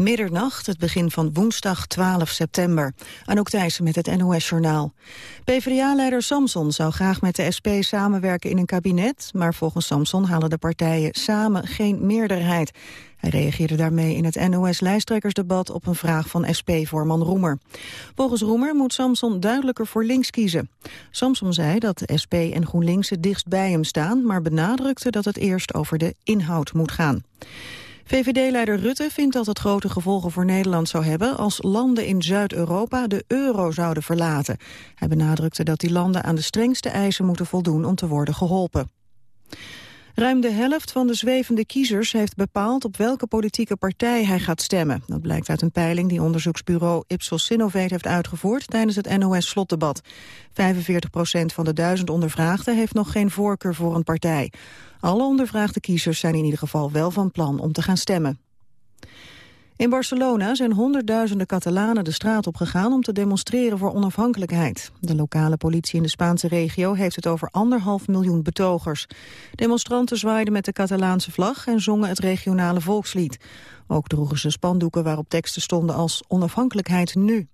Middernacht, het begin van woensdag 12 september. Anouk Thijssen met het NOS-journaal. PvdA-leider Samson zou graag met de SP samenwerken in een kabinet... maar volgens Samson halen de partijen samen geen meerderheid. Hij reageerde daarmee in het NOS-lijsttrekkersdebat... op een vraag van SP-voorman Roemer. Volgens Roemer moet Samson duidelijker voor links kiezen. Samson zei dat de SP en GroenLinks het dichtst bij hem staan... maar benadrukte dat het eerst over de inhoud moet gaan. VVD-leider Rutte vindt dat het grote gevolgen voor Nederland zou hebben als landen in Zuid-Europa de euro zouden verlaten. Hij benadrukte dat die landen aan de strengste eisen moeten voldoen om te worden geholpen. Ruim de helft van de zwevende kiezers heeft bepaald op welke politieke partij hij gaat stemmen. Dat blijkt uit een peiling die onderzoeksbureau Ipsos Sinovate heeft uitgevoerd tijdens het NOS-slotdebat. 45 procent van de duizend ondervraagden heeft nog geen voorkeur voor een partij. Alle ondervraagde kiezers zijn in ieder geval wel van plan om te gaan stemmen. In Barcelona zijn honderdduizenden Catalanen de straat op gegaan om te demonstreren voor onafhankelijkheid. De lokale politie in de Spaanse regio heeft het over anderhalf miljoen betogers. Demonstranten zwaaiden met de Catalaanse vlag en zongen het regionale volkslied. Ook droegen ze spandoeken waarop teksten stonden als onafhankelijkheid nu.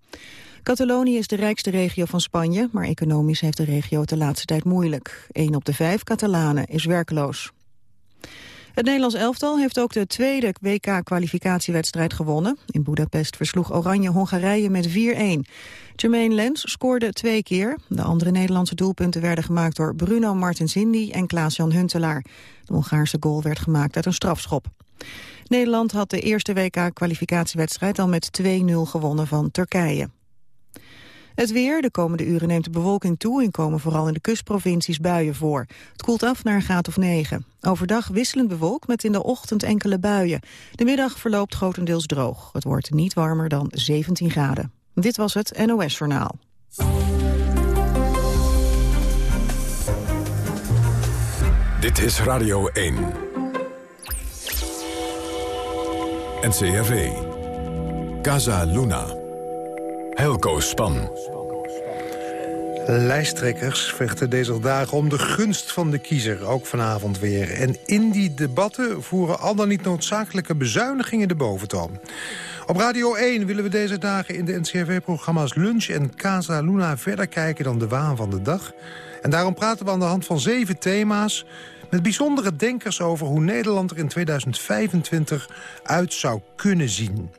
Catalonië is de rijkste regio van Spanje, maar economisch heeft de regio het de laatste tijd moeilijk. Een op de vijf Catalanen is werkloos. Het Nederlands elftal heeft ook de tweede WK-kwalificatiewedstrijd gewonnen. In Budapest versloeg Oranje Hongarije met 4-1. Jermaine Lens scoorde twee keer. De andere Nederlandse doelpunten werden gemaakt door Bruno Martensindi en Klaas-Jan Huntelaar. De Hongaarse goal werd gemaakt uit een strafschop. Nederland had de eerste WK-kwalificatiewedstrijd al met 2-0 gewonnen van Turkije. Het weer, de komende uren neemt de bewolking toe... en komen vooral in de kustprovincies buien voor. Het koelt af naar een graad of 9. Overdag wisselend bewolkt met in de ochtend enkele buien. De middag verloopt grotendeels droog. Het wordt niet warmer dan 17 graden. Dit was het NOS Journaal. Dit is Radio 1. NCRV. Casa Luna. Helco Span. Lijsttrekkers vechten deze dagen om de gunst van de kiezer, ook vanavond weer. En in die debatten voeren al dan niet noodzakelijke bezuinigingen de boventoon. Op Radio 1 willen we deze dagen in de NCRV-programma's Lunch en Casa Luna verder kijken dan de waan van de dag. En daarom praten we aan de hand van zeven thema's met bijzondere denkers over hoe Nederland er in 2025 uit zou kunnen zien.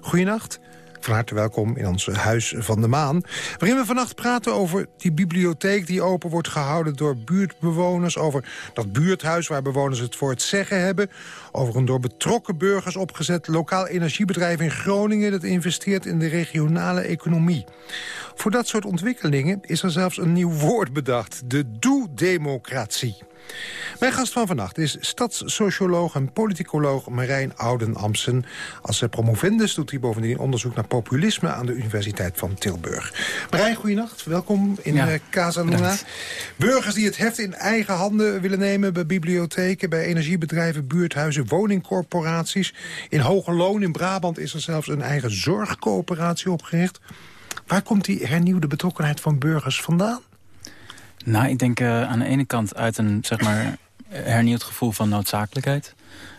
Goedenacht. Van harte welkom in ons Huis van de Maan. Waarin we vannacht praten over die bibliotheek die open wordt gehouden door buurtbewoners. Over dat buurthuis waar bewoners het voor het zeggen hebben. Over een door betrokken burgers opgezet lokaal energiebedrijf in Groningen... dat investeert in de regionale economie. Voor dat soort ontwikkelingen is er zelfs een nieuw woord bedacht. De doe-democratie. Mijn gast van vannacht is stadssocioloog en politicoloog Marijn Ouden-Amsen. Als promovendus doet hij bovendien onderzoek naar populisme aan de Universiteit van Tilburg. Marijn, goeienacht. Welkom in ja, eh, Casa Luna. Burgers die het heft in eigen handen willen nemen bij bibliotheken, bij energiebedrijven, buurthuizen, woningcorporaties. In Hoge Loon in Brabant is er zelfs een eigen zorgcoöperatie opgericht. Waar komt die hernieuwde betrokkenheid van burgers vandaan? Nou, ik denk uh, aan de ene kant uit een zeg maar, hernieuwd gevoel van noodzakelijkheid.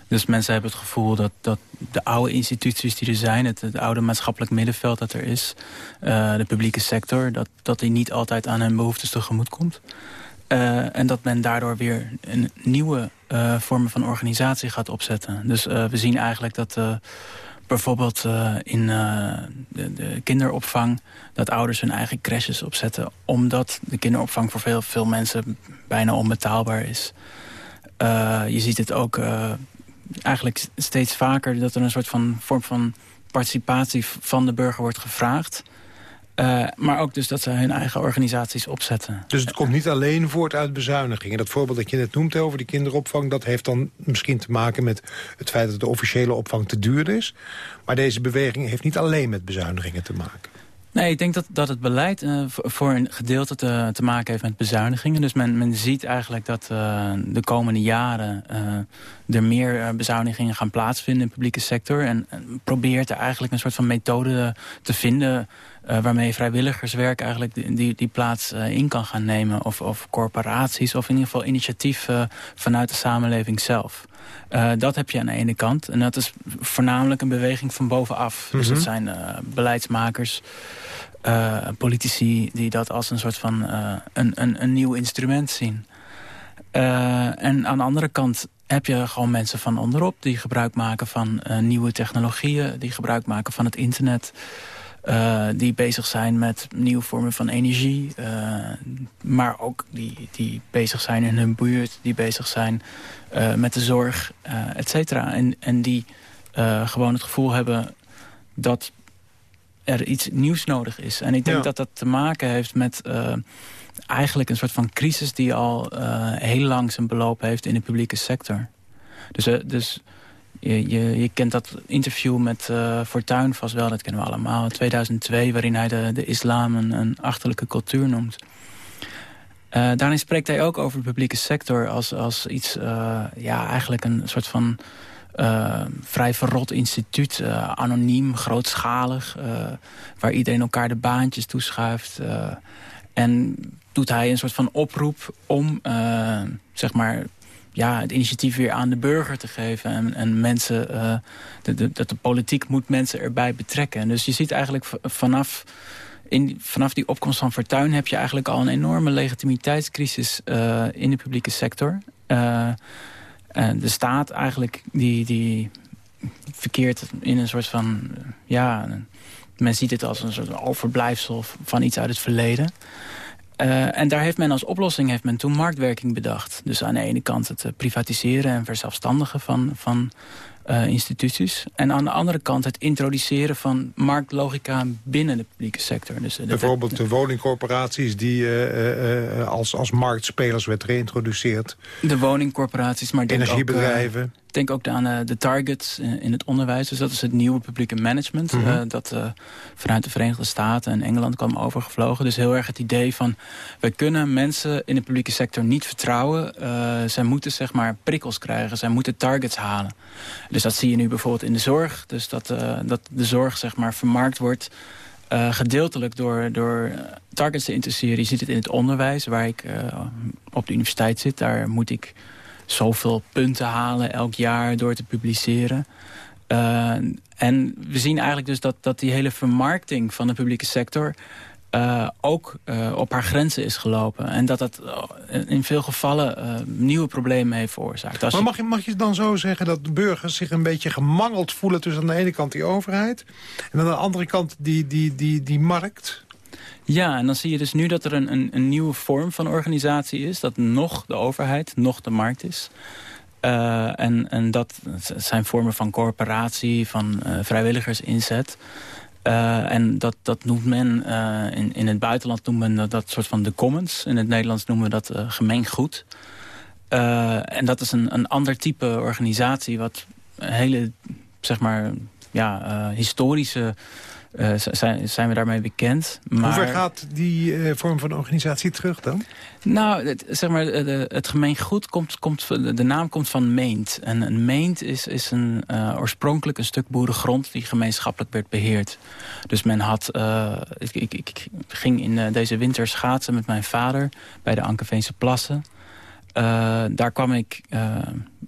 Dus mensen hebben het gevoel dat, dat de oude instituties die er zijn... het, oude maatschappelijk middenveld dat er is... Uh, de publieke sector, dat, dat die niet altijd aan hun behoeftes tegemoet komt. Uh, en dat men daardoor weer een nieuwe vormen van organisatie gaat opzetten. Dus we zien eigenlijk dat bijvoorbeeld uh, in uh, de, de, kinderopvang... dat ouders hun eigen crèches opzetten... omdat de kinderopvang voor veel, veel mensen bijna onbetaalbaar is. Uh, je ziet het ook eigenlijk steeds vaker... dat er een soort van vorm van participatie van de burger wordt gevraagd... Uh, maar ook dus dat ze hun eigen organisaties opzetten. Dus het komt niet alleen voort uit bezuinigingen. Dat voorbeeld dat je net noemt over die kinderopvang... dat heeft dan misschien te maken met het feit dat de officiële opvang te duur is. Maar deze beweging heeft niet alleen met bezuinigingen te maken. Nee, ik denk dat, dat het beleid uh, voor een gedeelte te, te, maken heeft met bezuinigingen. Dus men, men ziet eigenlijk dat uh, de komende jaren uh, er meer bezuinigingen gaan plaatsvinden in de publieke sector. En, en, probeert er eigenlijk een soort van methode te vinden waarmee vrijwilligerswerk eigenlijk die, die, plaats in kan gaan nemen. Of, of corporaties, of in ieder geval initiatieven vanuit de samenleving zelf. dat heb je aan de ene kant. En dat is voornamelijk een beweging van bovenaf. Dus dat mhm. zijn beleidsmakers, politici die dat als een soort van een, een, een nieuw instrument zien. en aan de andere kant heb je gewoon mensen van onderop... die gebruik maken van uh, nieuwe technologieën... die gebruik maken van het internet... Uh, die bezig zijn met nieuwe vormen van energie. Uh, maar ook die, die bezig zijn in hun buurt. Die bezig zijn met de zorg, et cetera. En, en die gewoon het gevoel hebben dat er iets nieuws nodig is. En ik denk dat dat te maken heeft met eigenlijk een soort van crisis die al heel lang zijn beloop heeft in de publieke sector. Dus, dus je, je, kent dat interview met uh, Fortuyn vast wel, dat kennen we allemaal. 2002, waarin hij de, de islam een, achterlijke cultuur noemt. daarin spreekt hij ook over de publieke sector als, als iets, ja, eigenlijk een soort van vrij verrot instituut. anoniem, grootschalig, waar iedereen elkaar de baantjes toeschuift. en doet hij een soort van oproep om uh, zeg maar, ja, het initiatief weer aan de burger te geven. En, en mensen, uh, de, de, dat de politiek moet mensen erbij betrekken. Dus je ziet eigenlijk vanaf, in, vanaf die opkomst van Fortuyn... heb je eigenlijk al een enorme legitimiteitscrisis uh, in de publieke sector. de staat eigenlijk, die, die verkeert in een soort van... ja, men ziet het als een soort overblijfsel van iets uit het verleden... Uh, en daar heeft men als oplossing heeft men toen marktwerking bedacht. Dus aan de ene kant het eh, privatiseren en verzelfstandigen van, van uh, instituties. En aan de andere kant het introduceren van marktlogica binnen de publieke sector. Dus, Bijvoorbeeld de, woningcorporaties die als, als marktspelers werd geïntroduceerd. De woningcorporaties, maar Energiebedrijven. Ook, denk ook aan uh, de targets in het onderwijs. Dus dat is het nieuwe publieke management. Mhm. Eh, dat uh, vanuit de Verenigde Staten en Engeland kwam overgevlogen. Dus heel erg het idee van... we kunnen mensen in de publieke sector niet vertrouwen. zij moeten zeg maar prikkels krijgen. Zij moeten targets halen. Dus dat zie je nu bijvoorbeeld in de zorg. Dus dat, dat de zorg zeg maar vermarkt wordt... gedeeltelijk door, door targets te interesseren. Je ziet het in het onderwijs, waar ik op de universiteit zit. Daar moet ik zoveel punten halen elk jaar door te publiceren. Uh, en we zien eigenlijk dus dat, dat die hele vermarkting van de publieke sector... Uh, ook uh, op haar grenzen is gelopen. En dat dat in veel gevallen nieuwe problemen heeft veroorzaakt. Als maar mag je, mag je dan zo zeggen dat de burgers zich een beetje gemangeld voelen... tussen aan de ene kant die overheid... en aan de andere kant die, die, die, die markt? Ja, en dan zie je dus nu dat er een, een, een nieuwe vorm van organisatie is. Dat nog de overheid, nog de markt is. Uh, en, en dat zijn vormen van coöperatie, van uh, vrijwilligersinzet. Uh, en dat, dat noemt men, in, in het buitenland noemt men dat, dat soort van de commons. In het Nederlands noemen we dat gemeengoed. en dat is een, een ander type organisatie wat hele, zeg maar, ja, historische uh, zijn, zijn we daarmee bekend. Maar... Hoe ver gaat die uh, vorm van organisatie terug dan? Nou, het, zeg maar, de, het gemeengoed komt, komt, de naam komt van meent. En een meent is, is een, uh, oorspronkelijk een stuk boerengrond die gemeenschappelijk werd beheerd. Dus men had, ik, ik, ik, ging in deze winter schaatsen met mijn vader bij de Ankeveense plassen. Uh, daar kwam ik uh,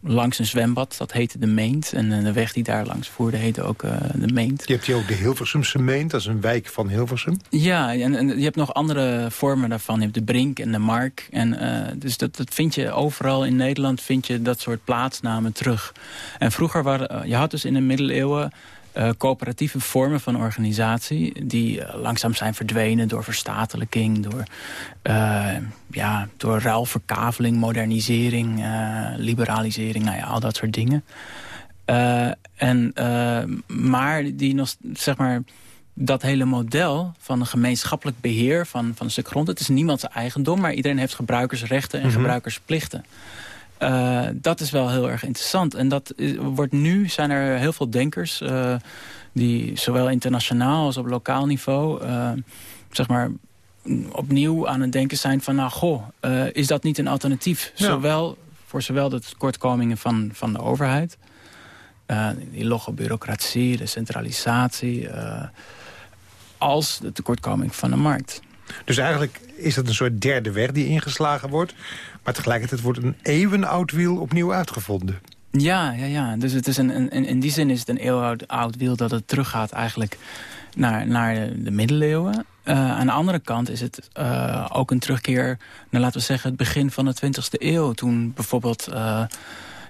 langs een zwembad, dat heette de Meent. En uh, de weg die daar langs voerde heette ook de Meent. Je hebt hier ook de Hilversumse Meent, dat is een wijk van Hilversum. Ja, en, en je hebt nog andere vormen daarvan. Je hebt de Brink en de Mark. En, dus dat, dat vind je overal in Nederland, vind je dat soort plaatsnamen terug. En vroeger waren, je had dus in de middeleeuwen uh, coöperatieve vormen van organisatie... die uh, langzaam zijn verdwenen door verstatelijking... door, uh, ja, door ruilverkaveling, modernisering, liberalisering... Nou ja, al dat soort dingen. en, maar die nog, zeg maar dat hele model van een gemeenschappelijk beheer van, van een stuk grond... het is niemands eigendom, maar iedereen heeft gebruikersrechten en mhm. gebruikersplichten. Uh, dat is wel heel erg interessant. En dat wordt nu, zijn er heel veel denkers... Uh, die zowel internationaal als op lokaal niveau... Uh, zeg maar opnieuw aan het denken zijn van... nou, goh, is dat niet een alternatief? Zowel, voor zowel de tekortkomingen van, van de overheid... die logge bureaucratie, de centralisatie als de tekortkoming van de markt. Dus eigenlijk is het een soort derde weg die ingeslagen wordt. Maar tegelijkertijd wordt een eeuwenoud wiel opnieuw uitgevonden. Ja, ja, ja. dus het is een, in die zin is het een eeuwenoud oud wiel dat het teruggaat eigenlijk naar, naar de, middeleeuwen. Uh, aan de andere kant is het uh, ook een terugkeer naar, laten we zeggen, het begin van de 20e eeuw. Toen bijvoorbeeld uh,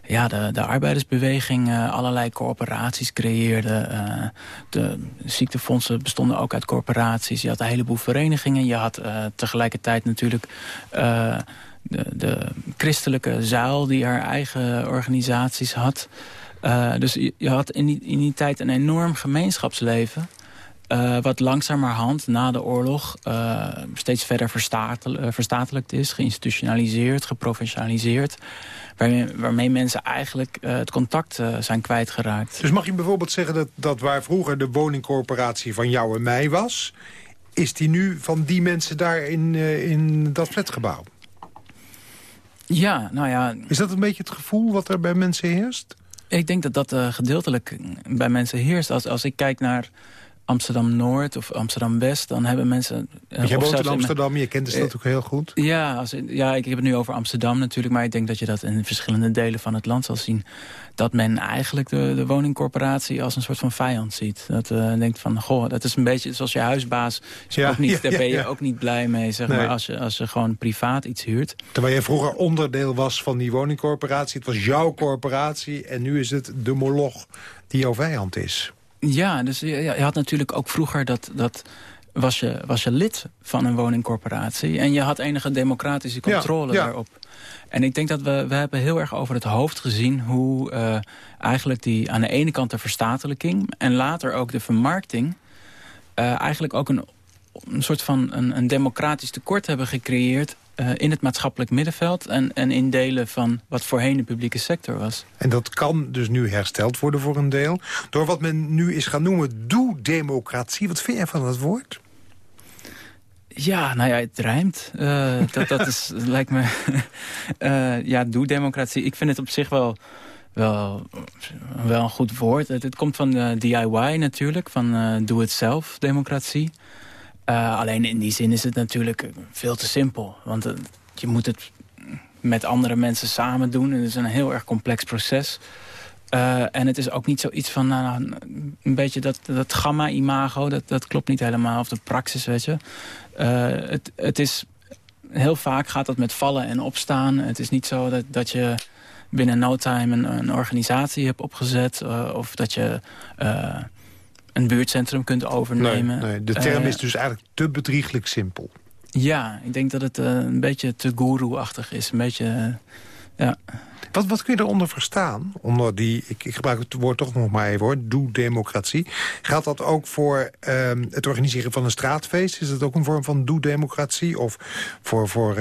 ja, de, de arbeidersbeweging allerlei corporaties creëerde. de ziektefondsen bestonden ook uit corporaties. Je had een heleboel verenigingen. Je had tegelijkertijd natuurlijk de, de christelijke zuil die haar eigen organisaties had. dus je, had in in die tijd een enorm gemeenschapsleven... Uh, wat langzamerhand na de oorlog uh, steeds verder verstatel, uh, verstatelijkt is, geïnstitutionaliseerd, geprofessionaliseerd. Waarmee, waarmee mensen eigenlijk het contact zijn kwijtgeraakt. Dus mag je bijvoorbeeld zeggen dat, dat waar vroeger de woningcorporatie van jou en mij was... is die nu van die mensen daar in, in dat flatgebouw? Ja, nou ja... Is dat een beetje het gevoel wat er bij mensen heerst? Ik denk dat dat gedeeltelijk bij mensen heerst. Als, als ik kijk naar Amsterdam-Noord of Amsterdam-West... dan hebben mensen... Uh, Jij woont in Amsterdam, je kent de stad ook heel goed. Ja, als, ja, ik heb het nu over Amsterdam natuurlijk... maar ik denk dat je dat in verschillende delen van het land zal zien... dat men eigenlijk de, de woningcorporatie als een soort van vijand ziet. Dat uh, denkt van, goh, dat is een beetje zoals je huisbaas. Ja, ook niet, daar ben je ook niet blij mee, zeg maar, als je, als je gewoon privaat iets huurt. Terwijl je vroeger onderdeel was van die woningcorporatie. Het was jouw corporatie en nu is het de moloch die jouw vijand is. Ja, dus je, je, had natuurlijk ook vroeger dat... dat was je, was je lid van een woningcorporatie. En je had enige democratische controle daarop. En ik denk dat we, we hebben heel erg over het hoofd gezien... hoe uh, eigenlijk die aan de ene kant de verstatelijking... en later ook de vermarkting... Uh, eigenlijk ook een, een soort van een, een democratisch tekort hebben gecreëerd uh, in het maatschappelijk middenveld... En, en in delen van wat voorheen de publieke sector was. En dat kan dus nu hersteld worden voor een deel... door wat men nu is gaan noemen doe-democratie. Wat vind jij van dat woord? Ja, nou ja, het rijmt. Uh, dat, dat is, lijkt me... uh, ja, doe-democratie. Ik vind het op zich wel, wel, wel een goed woord. Het, het komt van uh, DIY natuurlijk, van doe-het-zelf-democratie. Uh, alleen in die zin is het natuurlijk veel te simpel. Want uh, je moet het met andere mensen samen doen. Het is een heel erg complex proces. Uh, en het is ook niet zoiets van nou, een beetje dat, dat gamma-imago. Dat, dat klopt niet helemaal. Of de praxis, weet je. het, het is, heel vaak gaat dat met vallen en opstaan. Het is niet zo dat, dat je binnen no time een, een organisatie hebt opgezet. of dat je een buurtcentrum kunt overnemen. Nee, nee. De term uh, is dus eigenlijk te bedrieglijk simpel. Ja, ik denk dat het uh, een beetje te guru-achtig is. Een beetje, uh, ja. Wat, wat kun je eronder verstaan? Onder die, ik, ik gebruik het woord toch nog maar even hoor, doe democratie. Geldt dat ook voor uh, het organiseren van een straatfeest? Is dat ook een vorm van doe democratie? Of voor, voor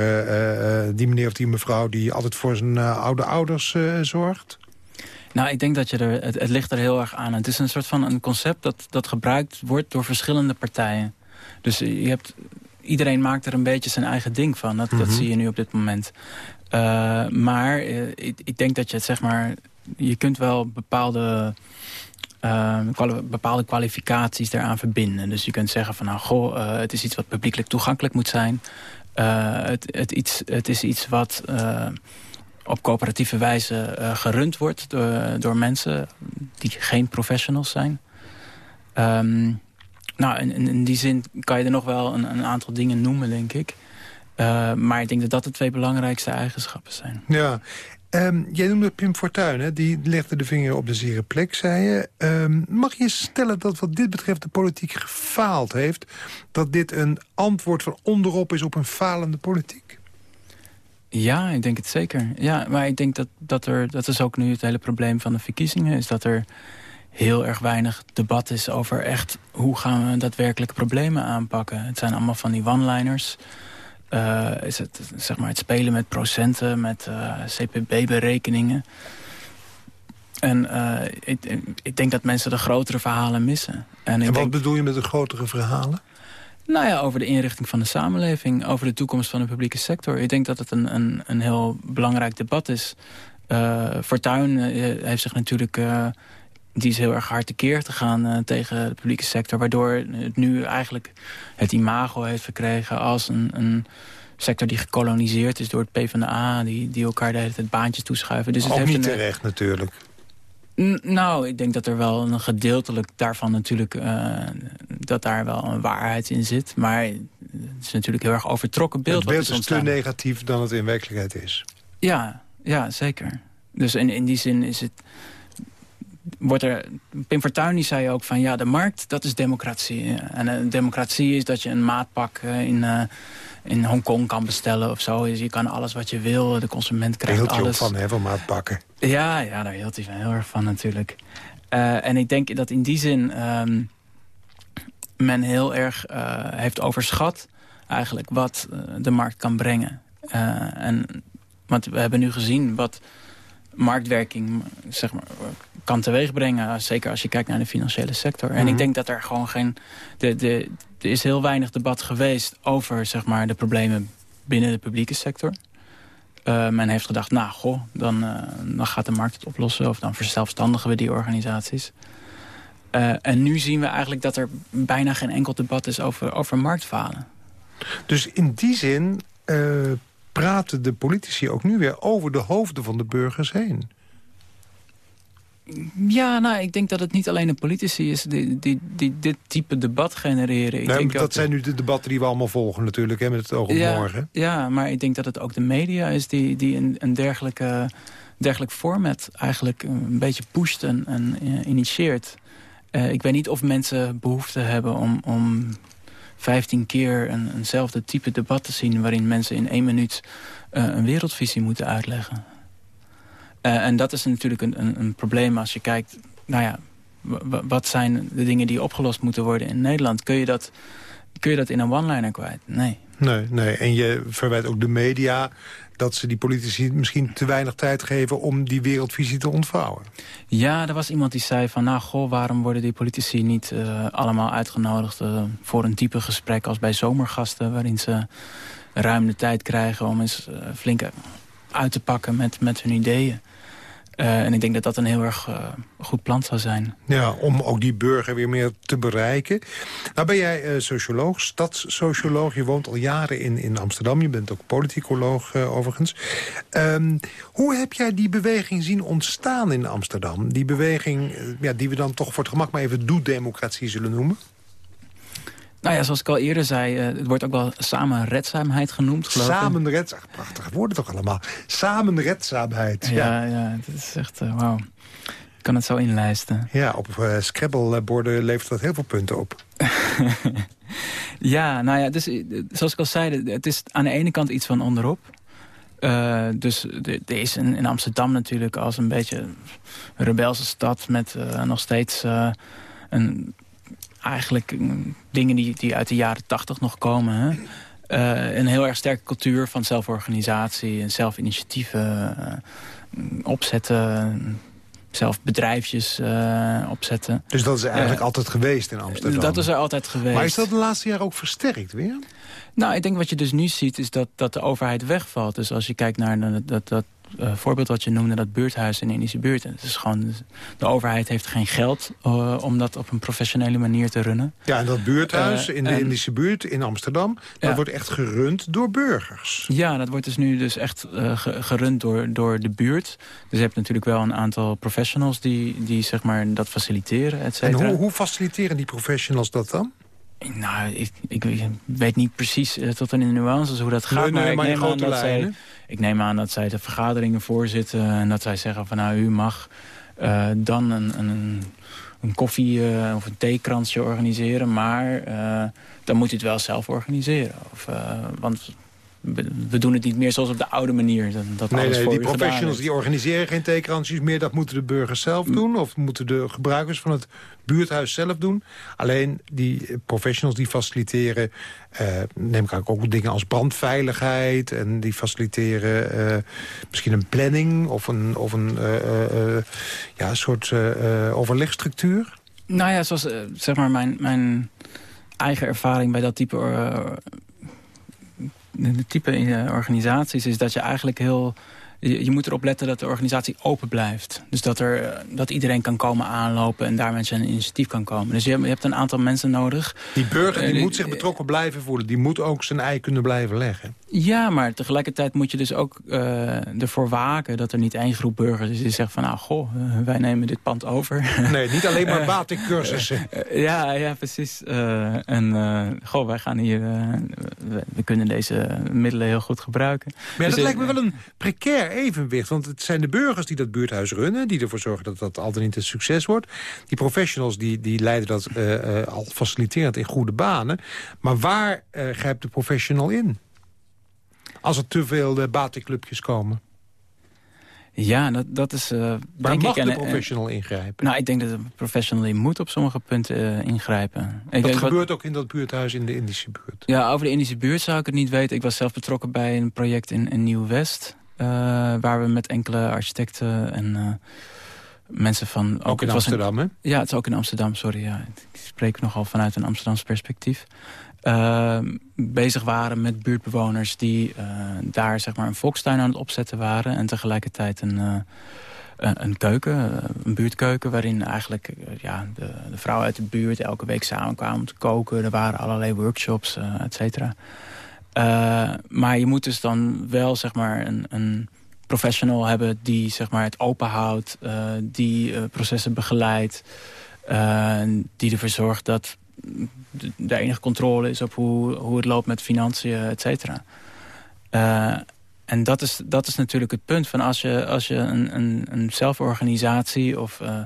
die meneer of die mevrouw die altijd voor zijn oude ouders zorgt? Nou, ik denk dat je er, het, het, ligt er heel erg aan. Het is een soort van een concept dat, dat gebruikt wordt door verschillende partijen. Dus je hebt, iedereen maakt er een beetje zijn eigen ding van. Dat, dat mhm. zie je nu op dit moment. Uh, maar uh, ik, ik, denk dat je het zeg maar... Je kunt wel bepaalde... Uh, bepaalde kwalificaties eraan verbinden. Dus je kunt zeggen van nou, goh, het is iets wat publiekelijk toegankelijk moet zijn. het, het, iets, het is iets wat op coöperatieve wijze uh, gerund wordt door, mensen die geen professionals zijn. Um, nou, in, in, die zin kan je er nog wel een, een aantal dingen noemen, denk ik. Uh, maar ik denk dat dat de twee belangrijkste eigenschappen zijn. Ja, um, jij noemde Pim Fortuyn, hè? die legde de vinger op de zere plek, zei je. Um, mag je stellen dat wat dit betreft de politiek gefaald heeft? Dat dit een antwoord van onderop is op een falende politiek? Ja, ik denk het zeker. Ja, maar ik denk dat, dat er, dat is ook nu het hele probleem van de verkiezingen, is dat er heel erg weinig debat is over echt hoe gaan we daadwerkelijk problemen aanpakken. Het zijn allemaal van die one-liners. Uh, is het, zeg maar, het spelen met procenten, met uh, eh, CPB-berekeningen. En uh, ik, ik, denk dat mensen de grotere verhalen missen. En, en wat bedoel je met de grotere verhalen? Nou ja, over de inrichting van de samenleving. Over de toekomst van de publieke sector. Ik denk dat het een, een, een heel belangrijk debat is. Uh, Fortuyn uh, heeft zich natuurlijk uh, die is heel erg hard tekeer te gaan tegen de publieke sector. Waardoor het nu eigenlijk het imago heeft verkregen als een, een sector die gekoloniseerd is door het PvdA... die, die elkaar de hele tijd baantjes toeschuiven. Dus het Ook heeft niet terecht natuurlijk. Nou, ik denk dat er wel een gedeeltelijk daarvan natuurlijk... Uh, dat daar wel een waarheid in zit. Maar het is natuurlijk heel erg overtrokken beeld. Het beeld is, is te negatief dan het in werkelijkheid is. Ja, ja zeker. Dus in, in die zin is het wordt er... Pim Fortuyn die zei ook van ja, de markt, dat is democratie. En uh, democratie is dat je een maatpak uh, in, uh, in Hongkong kan bestellen of zo. Dus je kan alles wat je wil, de consument krijgt daar alles. Daar hield hij van, hè, van maatpakken. Ja, ja, daar hield hij van, heel erg van natuurlijk. en ik denk dat in die zin um, men heel erg heeft overschat... eigenlijk wat de markt kan brengen. en, want we hebben nu gezien wat marktwerking zeg maar, kan teweegbrengen. Zeker als je kijkt naar de financiële sector. En ik mhm. denk dat er gewoon geen... De, de, er is heel weinig debat geweest over zeg maar, de problemen binnen de publieke sector. Uh, men heeft gedacht, nou goh, dan, uh, dan gaat de markt het oplossen... of dan verzelfstandigen we die organisaties. Uh, en nu zien we eigenlijk dat er bijna geen enkel debat is over, over marktfalen. Dus in die zin praten de politici ook nu weer over de hoofden van de burgers heen. Ja, nou, ik denk dat het niet alleen de politici is die, die, die dit type debat genereren. Ik denk dat zijn nu de debatten die we allemaal volgen natuurlijk, hè, met het oog op ja, morgen. Ja, maar ik denk dat het ook de media is die, die een, een dergelijke, dergelijk format eigenlijk een beetje pusht en, en uh, initieert. Uh, ik weet niet of mensen behoefte hebben om, om 15 keer een, eenzelfde type debat te zien... waarin mensen in één minuut uh, een wereldvisie moeten uitleggen. Uh, en dat is natuurlijk een, een, een, probleem als je kijkt... nou ja, wat zijn de dingen die opgelost moeten worden in Nederland? Kun je dat, kun je dat in een one-liner kwijt? Nee. Nee, nee. En je verwijt ook de media dat ze die politici misschien te weinig tijd geven... om die wereldvisie te ontvouwen. Ja, er was iemand die zei van... nou, goh, waarom worden die politici niet uh, allemaal uitgenodigd... Uh, voor een type gesprek als bij zomergasten... waarin ze ruim de tijd krijgen om eens uh, flink uit te pakken met, met hun ideeën. Uh, en ik denk dat dat een heel erg uh, goed plan zou zijn. Ja, om ook die burger weer meer te bereiken. Nou ben jij uh, socioloog, stadssocioloog. Je woont al jaren in, in Amsterdam. Je bent ook politicoloog overigens. Um, hoe heb jij die beweging zien ontstaan in Amsterdam? Die beweging ja, die we dan toch voor het gemak maar even doe-democratie zullen noemen? Nou ja, zoals ik al eerder zei, uh, het wordt ook wel samenredzaamheid genoemd, geloof Samenredzaamheid, prachtige woorden toch allemaal. Samenredzaamheid. Ja, ja, ja dat is echt, uh, wauw. Ik kan het zo inlijsten. Ja, op uh, Scrabble-borden levert dat heel veel punten op. ja, nou ja, dus zoals ik al zei, het is aan de ene kant iets van onderop. Uh, dus er is in, in, Amsterdam natuurlijk als een beetje een rebelse stad... met nog steeds een eigenlijk mm, dingen die, die uit de jaren tachtig nog komen. Hè? Uh, een heel erg sterke cultuur van zelforganisatie en zelfinitiatieven uh, opzetten zelf bedrijfjes uh, opzetten. Dus dat is eigenlijk altijd geweest in Amsterdam? Dat is er altijd geweest. Maar is dat de laatste jaren ook versterkt weer? Nou, ik denk wat je dus nu ziet is dat, dat de overheid wegvalt. Dus als je kijkt naar dat, dat uh, voorbeeld wat je noemde, dat buurthuis in Indische buurt. Het is gewoon, de overheid heeft geen geld uh, om dat op een professionele manier te runnen. Ja, en dat buurthuis uh, in de en, Indische buurt in Amsterdam, dat ja. wordt echt gerund door burgers. Ja, dat wordt dus nu dus echt gerund door, door de buurt. Dus je hebt natuurlijk wel een aantal professionals die, die zeg maar dat faciliteren, et cetera. En hoe, hoe faciliteren die professionals dat dan? Nou, ik, ik, weet niet precies uh, tot in de nuances hoe dat gaat. Nee, nee, maar, ik, neem aan dat zij, ik neem aan dat zij de vergaderingen voorzitten... en dat zij zeggen van nou, u mag uh, dan een, een, een koffie- uh, of een theekransje organiseren... maar dan moet u het wel zelf organiseren. Of, want we doen het niet meer zoals op de oude manier. Dat nee, alles nee, die professionals die organiseren geen theekransjes meer. Dat moeten de burgers zelf doen. Of moeten de gebruikers van het buurthuis zelf doen. Alleen die professionals die faciliteren... Uh, neem ik ook dingen als brandveiligheid. En die faciliteren uh, misschien een planning of een, of een uh, ja, soort overlegstructuur. Nou ja, zoals zeg maar mijn, mijn eigen ervaring bij dat type de type organisaties is dat je eigenlijk heel je, je, moet erop letten dat de organisatie open blijft. Dus dat, er, dat iedereen kan komen aanlopen en daar mensen een initiatief kan komen. Dus je, je hebt een aantal mensen nodig. Die burger die moet zich betrokken blijven voelen. Die moet ook zijn ei kunnen blijven leggen. Ja, maar tegelijkertijd moet je dus ook uh, ervoor waken... dat er niet één groep burgers is die zegt van... nou, goh, wij nemen dit pand over. Nee, niet alleen maar batikcursussen. ja, ja, precies. en goh, wij gaan hier... We, we, kunnen deze middelen heel goed gebruiken. Maar dus dat lijkt me wel een precair evenwicht. Want het zijn de burgers die dat buurthuis runnen... die ervoor zorgen dat dat altijd niet een succes wordt. Die professionals die, die leiden dat uh, uh, al faciliterend in goede banen. Maar waar uh, grijpt de professional in? Als er te veel uh, batenclubjes komen. Ja, dat, dat is... Uh, Waar denk mag ik, de professional ingrijpen? Nou, ik denk dat de professional moet op sommige punten uh, ingrijpen. Ik dat gebeurt wat, ook in dat buurthuis in de Indische buurt? Ja, over de Indische buurt zou ik het niet weten. Ik was zelf betrokken bij een project in, in Nieuw-West... Uh, waar we met enkele architecten en mensen van... Ook, ook in Amsterdam, hè? Ja, het is ook in Amsterdam, sorry. Ja. Ik spreek nogal vanuit een Amsterdams perspectief. Uh, bezig waren met buurtbewoners die uh, daar zeg maar, een volkstuin aan het opzetten waren... en tegelijkertijd een, uh, een keuken, een buurtkeuken... waarin eigenlijk ja, de, de, vrouwen uit de buurt elke week samenkwamen om te koken. Er waren allerlei workshops, et cetera. maar je moet dus dan wel zeg maar, een, een professional hebben die zeg maar, het openhoudt... die processen begeleidt... die ervoor zorgt dat de enige controle is op hoe, hoe het loopt met financiën, et cetera. Uh, en dat is, dat is natuurlijk het punt van als je, als je een, een, een zelforganisatie of uh,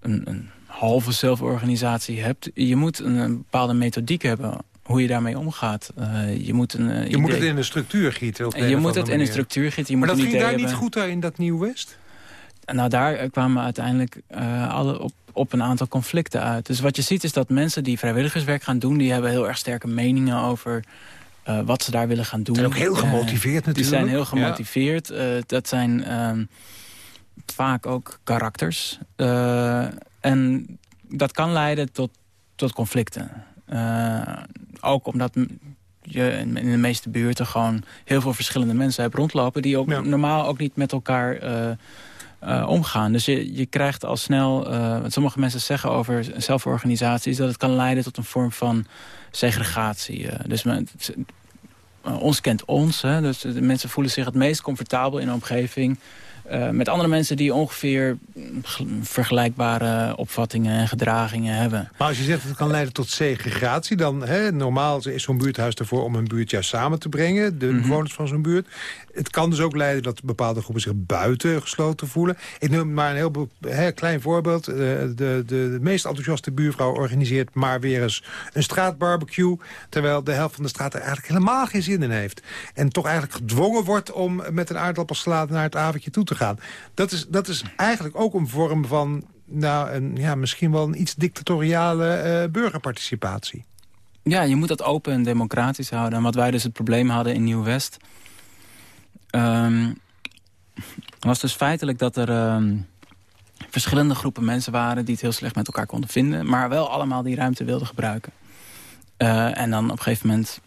een, een halve zelforganisatie hebt... je moet een, een, bepaalde methodiek hebben hoe je daarmee omgaat. Uh, je moet, een, je idee... moet het in een structuur gieten. Op je moet het in een structuur gieten. Je maar moet dat ging daar niet goed in dat Nieuw-West? Nou, daar kwamen uiteindelijk uh, alle op, op een aantal conflicten uit. Dus wat je ziet is dat mensen die vrijwilligerswerk gaan doen... die hebben heel erg sterke meningen over uh, wat ze daar willen gaan doen. Zijn ook heel gemotiveerd natuurlijk. Die zijn heel gemotiveerd. Ja. Uh, dat zijn uh, vaak ook karakters. En dat kan leiden tot, tot conflicten. Ook omdat je in de meeste buurten gewoon heel veel verschillende mensen hebt rondlopen... die ook ja. normaal ook niet met elkaar... Uh, uh, omgaan. Dus je, je krijgt al snel, uh, wat sommige mensen zeggen over zelforganisaties... dat het kan leiden tot een vorm van segregatie. Uh, dus men, ons kent ons. Hè, dus de mensen voelen zich het meest comfortabel in een omgeving... Uh, met andere mensen die ongeveer vergelijkbare opvattingen en gedragingen hebben. Maar als je zegt dat het kan leiden tot segregatie... dan hè, normaal is zo'n buurthuis ervoor om een buurt juist samen te brengen. De mm -hmm. bewoners van zo'n buurt. Het kan dus ook leiden dat bepaalde groepen zich buiten gesloten voelen. Ik noem maar een heel hè, klein voorbeeld. Uh, de, de, de meest enthousiaste buurvrouw organiseert maar weer eens een straatbarbecue... terwijl de helft van de straat er eigenlijk helemaal geen zin in heeft. En toch eigenlijk gedwongen wordt om met een aardappelsalade naar het avondje toe te gaan. Dat is, dat is eigenlijk ook een vorm van... Nou, een, ja, misschien wel een iets dictatoriale uh, burgerparticipatie. Ja, je moet dat open en democratisch houden. En wat wij dus het probleem hadden in Nieuw-West... Um, was dus feitelijk dat er um, verschillende groepen mensen waren... die het heel slecht met elkaar konden vinden... maar wel allemaal die ruimte wilden gebruiken. Uh, en dan op een gegeven moment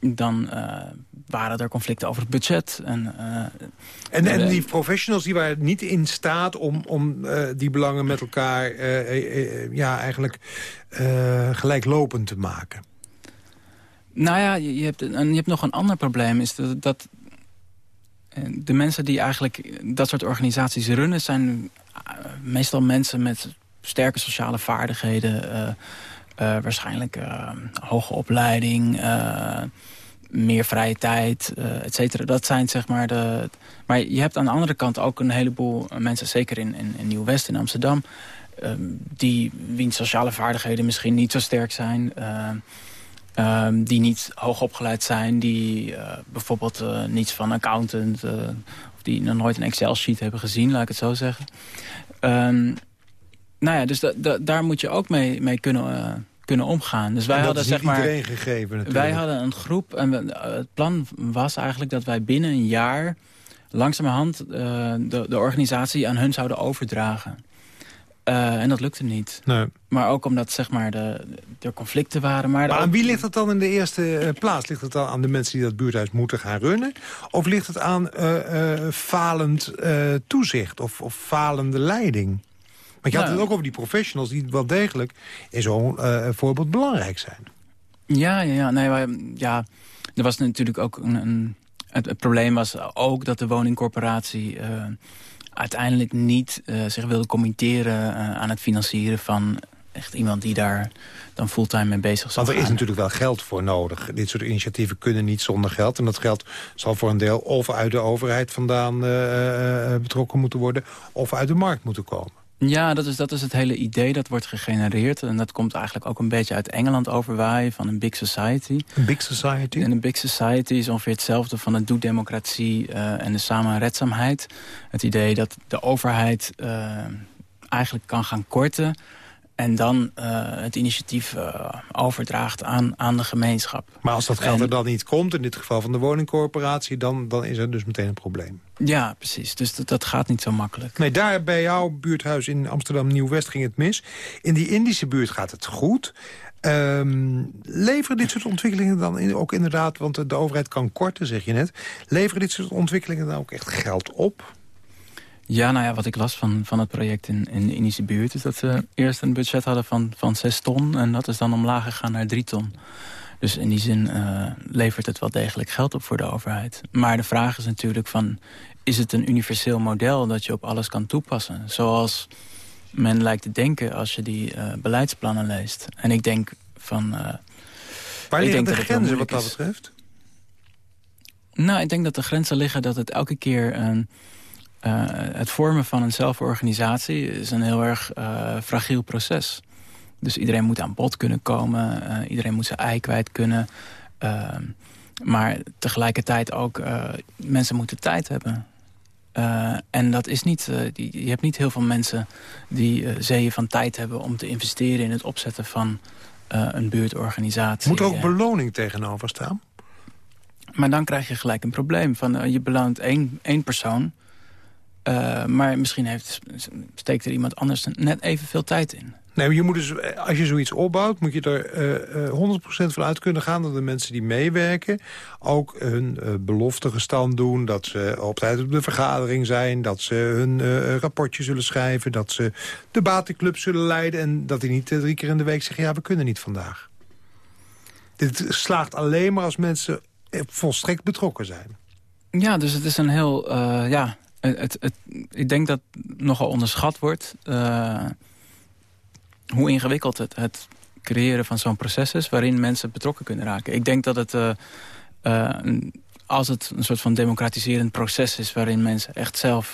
dan uh, waren er conflicten over het budget. En, uh, en, en die professionals die waren niet in staat om, om uh, die belangen met elkaar ja, eigenlijk gelijklopend te maken. Nou ja, je, je, hebt, en je hebt nog een ander probleem. Is dat, dat de mensen die eigenlijk dat soort organisaties runnen... zijn meestal mensen met sterke sociale vaardigheden... Uh, waarschijnlijk uh, hoge opleiding, uh, meer vrije tijd, et cetera. Dat zijn zeg maar de... Maar je hebt aan de andere kant ook een heleboel mensen... zeker in, in, in Nieuw-West, in Amsterdam... die wiens sociale vaardigheden misschien niet zo sterk zijn... Um, die niet hoog opgeleid zijn, die bijvoorbeeld niets van accountant... of die nog nooit een Excel-sheet hebben gezien, laat ik het zo zeggen. Um, nou ja, dus da da daar moet je ook mee, mee kunnen, kunnen omgaan. Dus wij en dat hadden, is zeg maar, iedereen gegeven natuurlijk. Wij hadden een groep en we, uh, het plan was eigenlijk dat wij binnen een jaar... langzamerhand uh, de, de organisatie aan hun zouden overdragen. Uh, en dat lukte niet. Nee. Maar ook omdat zeg maar, de, er conflicten waren. Maar, maar aan wie ligt het dan in de eerste uh, plaats? Ligt het dan aan de mensen die dat buurthuis moeten gaan runnen? Of ligt het aan uh, falend toezicht of, of falende leiding? Want je had het ook over die professionals die wel degelijk in zo'n voorbeeld belangrijk zijn. Ja, ja, ja. Nee, maar, ja er was natuurlijk ook een... een het, het, probleem was ook dat de woningcorporatie uiteindelijk niet uh, zich wilde committeren uh, aan het financieren van echt iemand die daar dan fulltime mee bezig is. Want er is natuurlijk wel geld voor nodig. Dit soort initiatieven kunnen niet zonder geld. En dat geld zal voor een deel of uit de overheid vandaan betrokken moeten worden... of uit de markt moeten komen. Ja, dat is, dat is het hele idee dat wordt gegenereerd. En dat komt eigenlijk ook een beetje uit Engeland overwaaien... van een big society. Een big society? En een big society is ongeveer hetzelfde van de doe-democratie uh, en de samenredzaamheid. Het idee dat de overheid uh, eigenlijk kan gaan korten en dan uh, het initiatief uh, overdraagt aan, aan de gemeenschap. Maar als dat geld er dan niet komt, in dit geval van de woningcorporatie... dan, dan is er dus meteen een probleem. Ja, precies. Dus dat, dat gaat niet zo makkelijk. Nee, daar bij jouw buurthuis in Amsterdam-Nieuw-West ging het mis. In die Indische buurt gaat het goed. Um, leveren dit soort ontwikkelingen dan in, ook inderdaad... want de overheid kan korten, zeg je net... leveren dit soort ontwikkelingen dan ook echt geld op? Ja, nou ja, wat ik las van, van het project in, in de Indische buurt... is dat ze eerst een budget hadden van, van 6 ton... en dat is dan omlaag gegaan naar 3 ton. Dus in die zin uh, levert het wel degelijk geld op voor de overheid. Maar de vraag is natuurlijk van... is het een universeel model dat je op alles kan toepassen? Zoals men lijkt te denken als je die uh, beleidsplannen leest. En ik denk van... Uh, Waar liggen de grenzen wat dat betreft? Nou, ik denk dat de grenzen liggen dat het elke keer... een uh, het vormen van een zelforganisatie is een heel erg uh, fragiel proces. Dus iedereen moet aan bod kunnen komen. Uh, iedereen moet zijn ei kwijt kunnen. Ehm, maar tegelijkertijd ook, mensen moeten tijd hebben. en dat is niet, die, je hebt niet heel veel mensen die zeeën van tijd hebben... om te investeren in het opzetten van een buurtorganisatie. Moet er ook beloning tegenover staan? Maar dan krijg je gelijk een probleem. Van, je beloont één, één persoon... Uh, maar misschien heeft, steekt er iemand anders net evenveel tijd in. Nee, je moet dus, als je zoiets opbouwt, moet je er uh, uh, 100% van uit kunnen gaan... dat de mensen die meewerken ook hun uh, belofte gestand doen... dat ze op tijd op de vergadering zijn... dat ze hun uh, rapportje zullen schrijven... dat ze de batenclub zullen leiden... en dat die niet drie keer in de week zeggen... ja, we kunnen niet vandaag. Dit slaagt alleen maar als mensen volstrekt betrokken zijn. Ja, dus het is een heel... ja, het, ik denk dat nogal onderschat wordt... Uh, hoe ingewikkeld het, het creëren van zo'n proces is... waarin mensen betrokken kunnen raken. Ik denk dat het... Uh, als het een soort van democratiserend proces is... waarin mensen echt zelf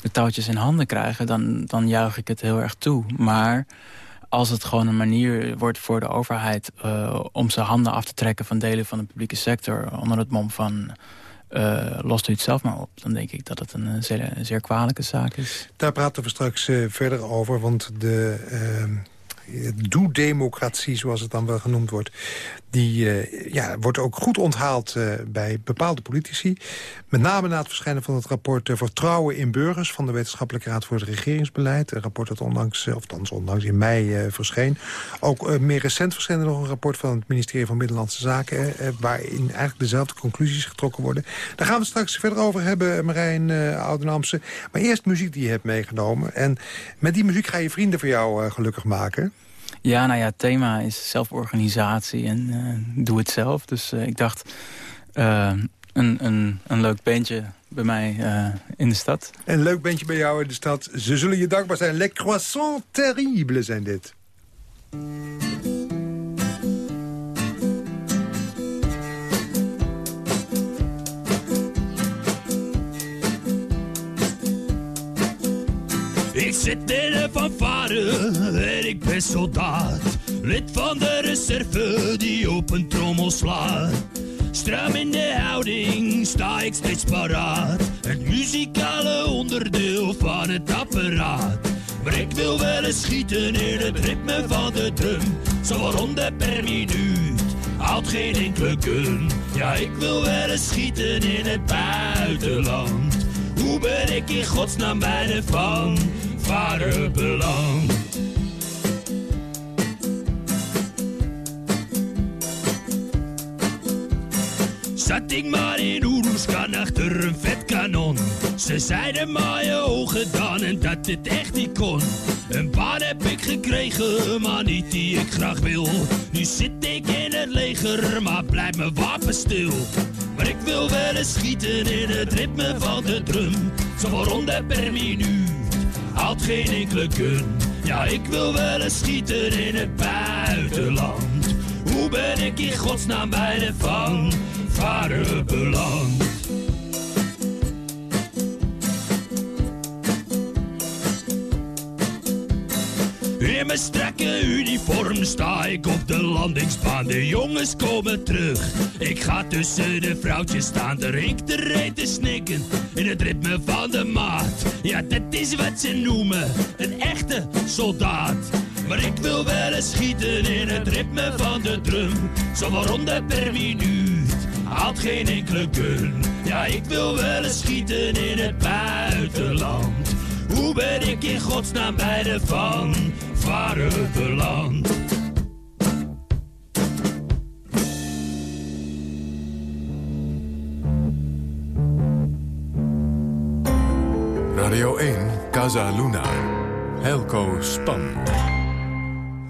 de touwtjes in handen krijgen... Dan, dan juich ik het heel erg toe. Maar als het gewoon een manier wordt voor de overheid... om zijn handen af te trekken van delen van de publieke sector... onder het mom van uh, lost u het zelf maar op. Dan denk ik dat het een, een zeer, kwalijke zaak is. Daar praten we straks uh, verder over, want de... Uh, doe-democratie, zoals het dan wel genoemd wordt... die uh, ja, wordt ook goed onthaald uh, bij bepaalde politici. Met name na het verschijnen van het rapport uh, Vertrouwen in Burgers... van de Wetenschappelijke Raad voor het Regeringsbeleid. Een rapport dat onlangs, of thans onlangs in mei verscheen. Ook meer recent verscheen er nog een rapport van het ministerie van Binnenlandse Zaken... waarin eigenlijk dezelfde conclusies getrokken worden. Daar gaan we straks verder over hebben, Marijn Oudenamse. Maar eerst muziek die je hebt meegenomen. En met die muziek ga je vrienden voor jou gelukkig maken... Ja, nou ja, het thema is zelforganisatie en uh, doe het zelf. Dus uh, ik dacht, uh, een, een, een leuk bandje bij mij in de stad. Een leuk bandje bij jou in de stad. Ze zullen je dankbaar zijn. Les croissants terribles zijn dit. Ik zit in een fanfare en ik ben soldaat. Lid van de reserve die op een trommel slaat. Stram in de houding sta ik steeds paraat. Het muzikale onderdeel van het apparaat. Maar ik wil wel eens schieten in het ritme van de drum. Zo'n ronde per minuut, haalt geen enkele gun. Ja, ik wil wel eens schieten in het buitenland. Hoe ben ik in godsnaam bijna van? Vaderbeland. Zat ik maar in Oeroeskan achter een vet kanon. Ze zeiden maar je ogen dan en dat het echt niet kon. Een baan heb ik gekregen, maar niet die ik graag wil. Nu zit ik in het leger, maar blijf mijn wapen stil. Maar ik wil wel eens schieten in het ritme van de drum. Zoveel ronde per minuut, haalt geen enkele gun. Ja, ik wil wel eens schieten in het buitenland. Hoe ben ik in godsnaam bij de van vaderbeland? In mijn strakke uniform sta ik op de landingsbaan. De jongens komen terug. Ik ga tussen de vrouwtjes staan. De rink de reet te snikken. In het ritme van de maat. Ja, dat is wat ze noemen. Een echte soldaat. Maar ik wil wel eens schieten in het ritme van de drum. Zoveel ronde per minuut. Haalt geen enkele gun. Ja, ik wil wel eens schieten in het buitenland. Hoe ben ik in godsnaam bij de van vaderland? Radio 1, Casa Luna. Helco Span.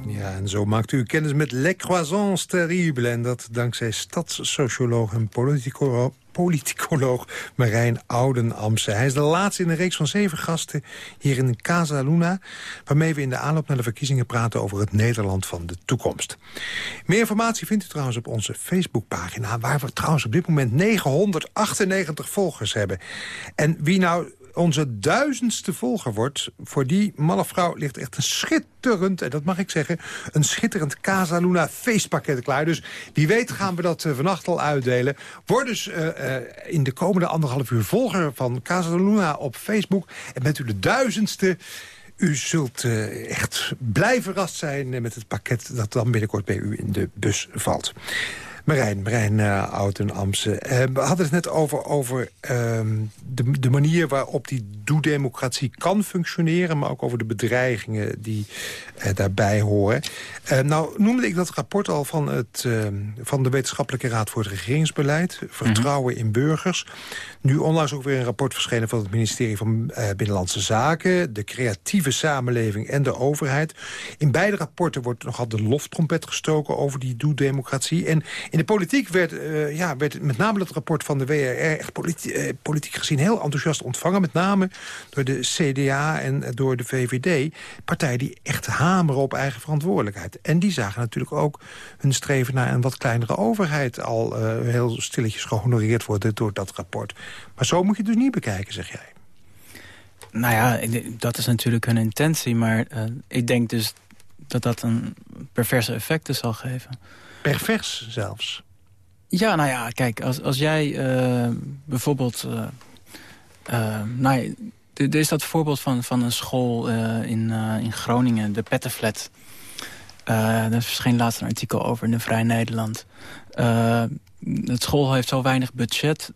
Ja, en zo maakt u kennis met Les Croissants Terribles. En dat dankzij stadssocioloog en politico politicoloog Marijn Oudenamse. Hij is de laatste in een reeks van zeven gasten hier in Casa Luna... waarmee we in de aanloop naar de verkiezingen praten over het Nederland van de toekomst. Meer informatie vindt u trouwens op onze Facebookpagina... waar we trouwens op dit moment 998 volgers hebben. En wie nou onze duizendste volger wordt... voor die malle vrouw ligt echt een schitterend, en dat mag ik zeggen... een schitterend Casa Luna feestpakket klaar. Dus wie weet gaan we dat uh, vannacht al uitdelen. Word dus uh, uh, in de komende anderhalf uur volger van Casa Luna op Facebook. En bent u de duizendste... U zult echt blij verrast zijn met het pakket dat dan binnenkort bij u in de bus valt. Marijn, Marijn uh, en Amse. Uh, we hadden het net over, over uh, de, de, manier waarop die doe-democratie kan functioneren... maar ook over de bedreigingen die uh, daarbij horen. nou noemde ik dat rapport al van, het, van de Wetenschappelijke Raad voor het Regeringsbeleid. Vertrouwen in burgers. Nu onlangs ook weer een rapport verschenen van het ministerie van Binnenlandse Zaken... de creatieve samenleving en de overheid. In beide rapporten wordt nogal de loftrompet gestoken over die doe-democratie. En in de politiek werd, ja, werd met name het rapport van de WRR... echt politi politiek gezien heel enthousiast ontvangen. Met name door de CDA en door de VVD. Partijen die echt hameren op eigen verantwoordelijkheid. En die zagen natuurlijk ook hun streven naar een wat kleinere overheid... al uh, heel stilletjes gehonoreerd worden door dat rapport. Maar zo moet je het dus niet bekijken, zeg jij. Nou ja, dat is natuurlijk hun intentie. Maar ik denk dus dat dat een perverse effecten zal geven pervers zelfs. Ja, nou ja, kijk, als, als jij uh, bijvoorbeeld... Uh, uh, nou, er is dat voorbeeld van, van een school in, in Groningen, de Pettenflat. daar verscheen laatst een artikel over in de Vrij Nederland. het school heeft zo weinig budget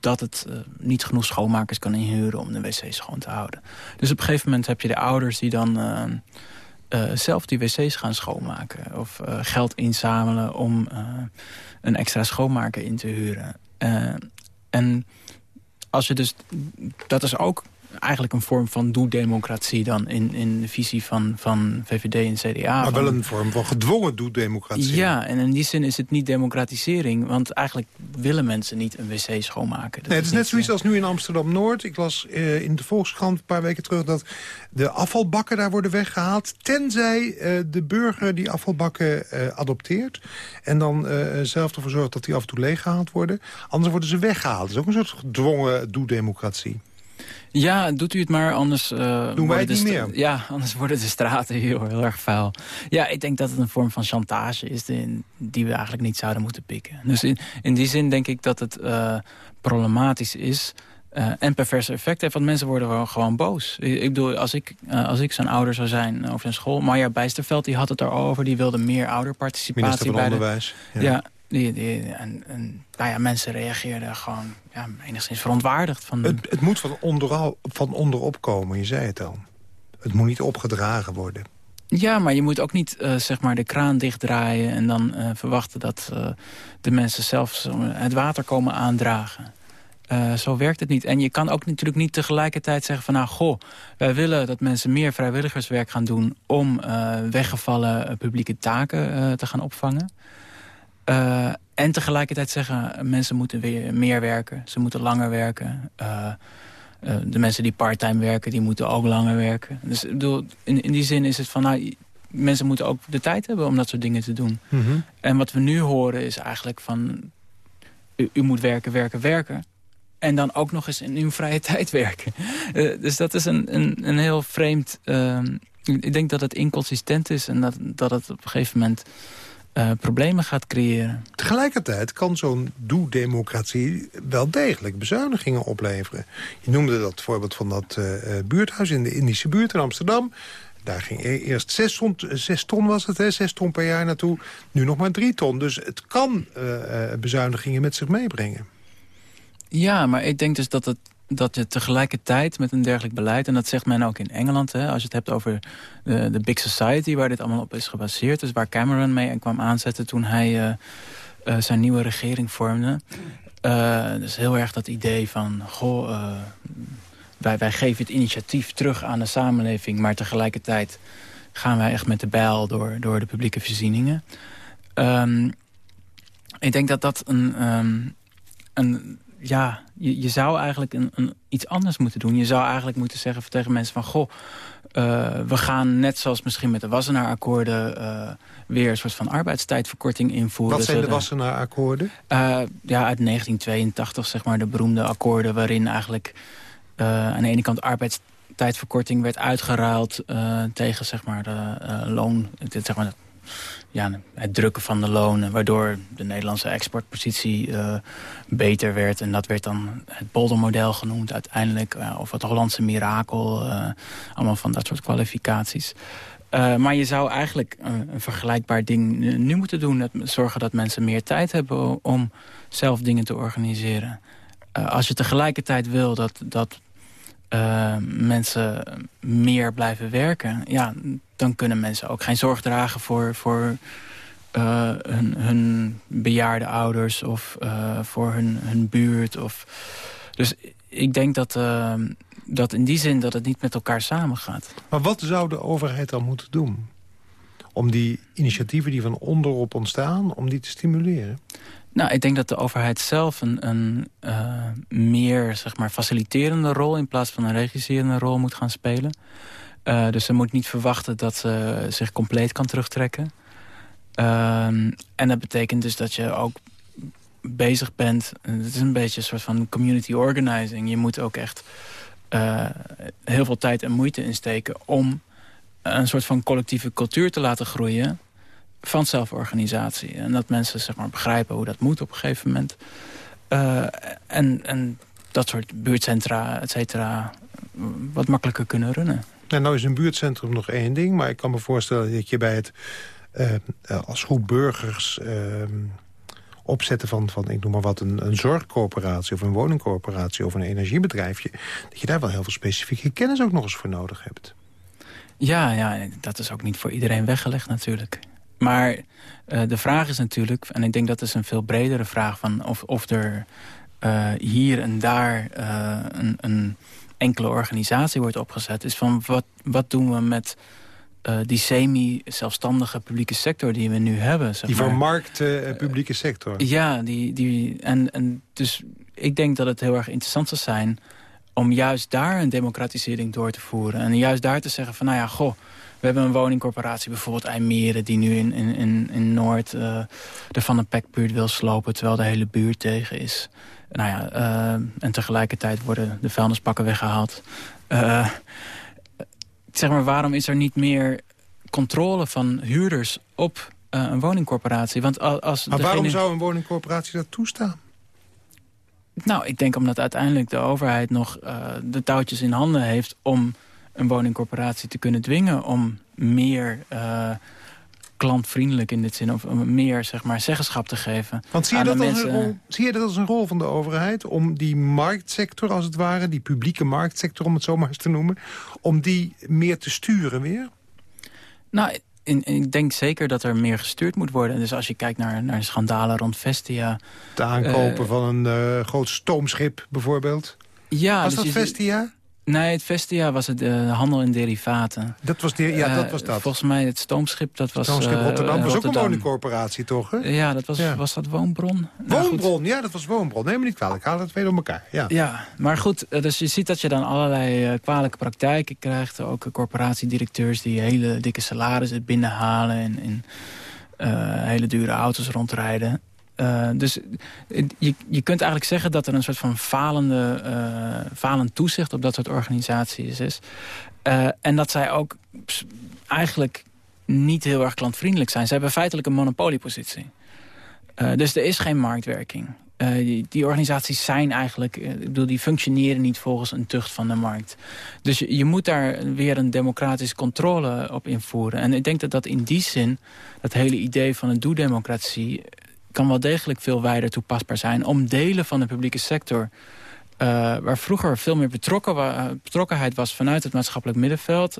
dat het niet genoeg schoonmakers kan inhuren om de wc schoon te houden. Dus op een gegeven moment heb je de ouders die dan zelf die wc's gaan schoonmaken. Of geld inzamelen om een extra schoonmaker in te huren. en als je dus, dat is ook eigenlijk een vorm van doe-democratie dan in, in de visie van, van VVD en CDA. Maar wel een vorm van gedwongen doe-democratie. Ja, en in die zin is het niet democratisering. Want eigenlijk willen mensen niet een wc schoonmaken. Dat nee, het is, net zoiets als nu in Amsterdam-Noord. Ik las uh, in de Volkskrant een paar weken terug... dat de afvalbakken daar worden weggehaald... tenzij uh, de burger die afvalbakken uh, adopteert... en dan zelf ervoor zorgt dat die af en toe leeggehaald worden. Anders worden ze weggehaald. Dat is ook een soort gedwongen doe-democratie. Ja, doet u het maar, anders... Uh, Doen wij het niet meer? Ja, anders worden de straten heel, heel erg vuil. Ja, ik denk dat het een vorm van chantage is... Die, we eigenlijk niet zouden moeten pikken. Dus in, in die zin denk ik dat het uh, problematisch is... Uh, en perverse effect heeft, want mensen worden gewoon boos. Ik, ik bedoel, als ik, uh, als ik zo'n ouder zou zijn over een school... Marja Bijsterveld die had het erover, die wilde meer ouderparticipatie. Minister van bij Onderwijs. De, ja. ja die, die, en, en nou ja, mensen reageerden gewoon ja, enigszins verontwaardigd. Van... Het, het moet van, onderal, van onderop komen, je zei het al. het moet niet opgedragen worden. Ja, maar je moet ook niet uh, zeg maar de kraan dichtdraaien... en dan uh, verwachten dat uh, de mensen zelf het water komen aandragen. zo werkt het niet. En je kan ook natuurlijk niet tegelijkertijd zeggen van... nou, goh, wij willen dat mensen meer vrijwilligerswerk gaan doen... om weggevallen publieke taken te gaan opvangen. En tegelijkertijd zeggen, mensen moeten weer meer werken. Ze moeten langer werken. Uh, de mensen die parttime werken, die moeten ook langer werken. Dus ik bedoel, in, in die zin is het van... Nou, mensen moeten ook de tijd hebben om dat soort dingen te doen. Mm -hmm. En wat we nu horen is eigenlijk van... U, u, moet werken, werken, werken. En dan ook nog eens in uw vrije tijd werken. Uh, dus dat is een, een, een heel vreemd... Uh, ik denk dat het inconsistent is en dat, dat het op een gegeven moment uh, problemen gaat creëren. Tegelijkertijd kan zo'n doe-democratie wel degelijk bezuinigingen opleveren. Je noemde dat voorbeeld van dat uh, buurthuis in de Indische buurt in Amsterdam. Daar ging e-, eerst 6 ton, 6 ton was het, hè, 6 ton per jaar naartoe. Nu nog maar 3 ton. Dus het kan uh, bezuinigingen met zich meebrengen. Ja, maar ik denk dus dat het dat je tegelijkertijd met een dergelijk beleid... en dat zegt men ook in Engeland, hè, als je het hebt over de, de Big Society... waar dit allemaal op is gebaseerd. Dus waar Cameron mee kwam aanzetten toen hij uh, uh, zijn nieuwe regering vormde. Uh, dus heel erg dat idee van... goh, wij, wij geven het initiatief terug aan de samenleving... maar tegelijkertijd gaan wij echt met de bijl door, door de publieke voorzieningen. Um, ik denk dat dat een... Um, een ja, je, je zou eigenlijk een, een, iets anders moeten doen. Je zou eigenlijk moeten zeggen tegen mensen van... goh, uh, we gaan net zoals misschien met de Wassenaar-akkoorden... Uh, weer een soort van arbeidstijdverkorting invoeren. Wat zijn de Wassenaar-akkoorden? Uh, ja, uit 1982, zeg maar, de beroemde akkoorden... waarin eigenlijk aan de ene kant arbeidstijdverkorting werd uitgeruild... tegen, zeg maar, de loon... Zeg maar, ja, het drukken van de lonen... waardoor de Nederlandse exportpositie uh, beter werd. En dat werd dan het boldermodel genoemd uiteindelijk. Uh, of het Hollandse mirakel. Uh, allemaal van dat soort kwalificaties. maar je zou eigenlijk een vergelijkbaar ding nu moeten doen. Dat, zorgen dat mensen meer tijd hebben om zelf dingen te organiseren. als je tegelijkertijd wil dat, dat mensen meer blijven werken... ja, dan kunnen mensen ook geen zorg dragen voor, voor uh, hun, hun, bejaarde ouders of uh, voor hun, hun buurt. Of... Dus ik denk dat, dat in die zin dat het niet met elkaar samengaat. Maar wat zou de overheid dan moeten doen? Om die initiatieven die van onderop ontstaan, om die te stimuleren? Nou, ik denk dat de overheid zelf een, een meer zeg maar, faciliterende rol... in plaats van een regisserende rol moet gaan spelen. Uh, dus ze moet niet verwachten dat ze zich compleet kan terugtrekken. Uh, en dat betekent dus dat je ook bezig bent... het is een beetje een soort van community organizing. Je moet ook echt uh, heel veel tijd en moeite insteken... om een soort van collectieve cultuur te laten groeien van zelforganisatie. En dat mensen zeg maar, begrijpen hoe dat moet op een gegeven moment. Uh, en, en dat soort buurtcentra, et cetera, wat makkelijker kunnen runnen. En nou is een buurtcentrum nog één ding, maar ik kan me voorstellen dat je bij het uh, als groep burgers uh, opzetten van, van, ik noem maar wat, een, een zorgcorporatie of een woningcorporatie of een energiebedrijfje, dat je daar wel heel veel specifieke kennis ook nog eens voor nodig hebt. Ja, ja dat is ook niet voor iedereen weggelegd natuurlijk. Maar uh, de vraag is natuurlijk, en ik denk dat is een veel bredere vraag... van of, of er uh, hier en daar uh, een, een enkele organisatie wordt opgezet... is van wat, wat doen we met die semi-zelfstandige publieke sector die we nu hebben. Zeg die vermarkte publieke sector. Ja, die, die, en, en dus ik denk dat het heel erg interessant zou zijn... om juist daar een democratisering door te voeren. En juist daar te zeggen van, nou ja, goh... We hebben een woningcorporatie, bijvoorbeeld IJmeren... die nu in, in, in, in Noord uh, de Van een Pekbuurt wil slopen... terwijl de hele buurt tegen is. Nou ja, uh, en tegelijkertijd worden de vuilnispakken weggehaald. Uh, zeg maar, waarom is er niet meer controle van huurders op een woningcorporatie? Want als maar waarom zou een woningcorporatie dat toestaan? Nou, ik denk omdat uiteindelijk de overheid nog de touwtjes in handen heeft... om een woningcorporatie te kunnen dwingen om meer klantvriendelijk in dit zin. Of meer zeg maar, zeggenschap te geven. Want zie je, dat als een rol, zie je dat als een rol van de overheid? Om die marktsector als het ware, die publieke marktsector om het zo maar eens te noemen... om die meer te sturen weer? Nou, ik denk zeker dat er meer gestuurd moet worden. Dus als je kijkt naar, naar schandalen rond Vestia... De aankopen uh, van een uh, groot stoomschip bijvoorbeeld. Ja, Was dus dat Vestia? Nee, het Vestia was het uh, handel in derivaten. Dat was, de, ja, dat was dat. Volgens mij het stoomschip, dat was Stoomschip Rotterdam uh, was Rotterdam. ook een woningcorporatie, toch? Hè? Ja, dat was, ja. was dat Woonbron? Woonbron, nou, ja, dat was Woonbron. Neem me niet kwalijk, ik haal het weer door elkaar. Ja. ja, maar goed, dus je ziet dat je dan allerlei kwalijke praktijken krijgt. Ook corporatiedirecteurs die hele dikke salarissen binnenhalen... en, en hele dure auto's rondrijden. Uh, dus je, je kunt eigenlijk zeggen dat er een soort van falende, uh, falend toezicht op dat soort organisaties is. Uh, en dat zij ook eigenlijk niet heel erg klantvriendelijk zijn. Ze hebben feitelijk een monopoliepositie. dus er is geen marktwerking. Die, die, organisaties zijn eigenlijk, ik bedoel, die functioneren niet volgens een tucht van de markt. Dus je, je moet daar weer een democratische controle op invoeren. En ik denk dat dat in die zin, dat hele idee van een doe-democratie kan wel degelijk veel wijder toepasbaar zijn... om delen van de publieke sector... Uh, waar vroeger veel meer betrokken wa betrokkenheid was vanuit het maatschappelijk middenveld...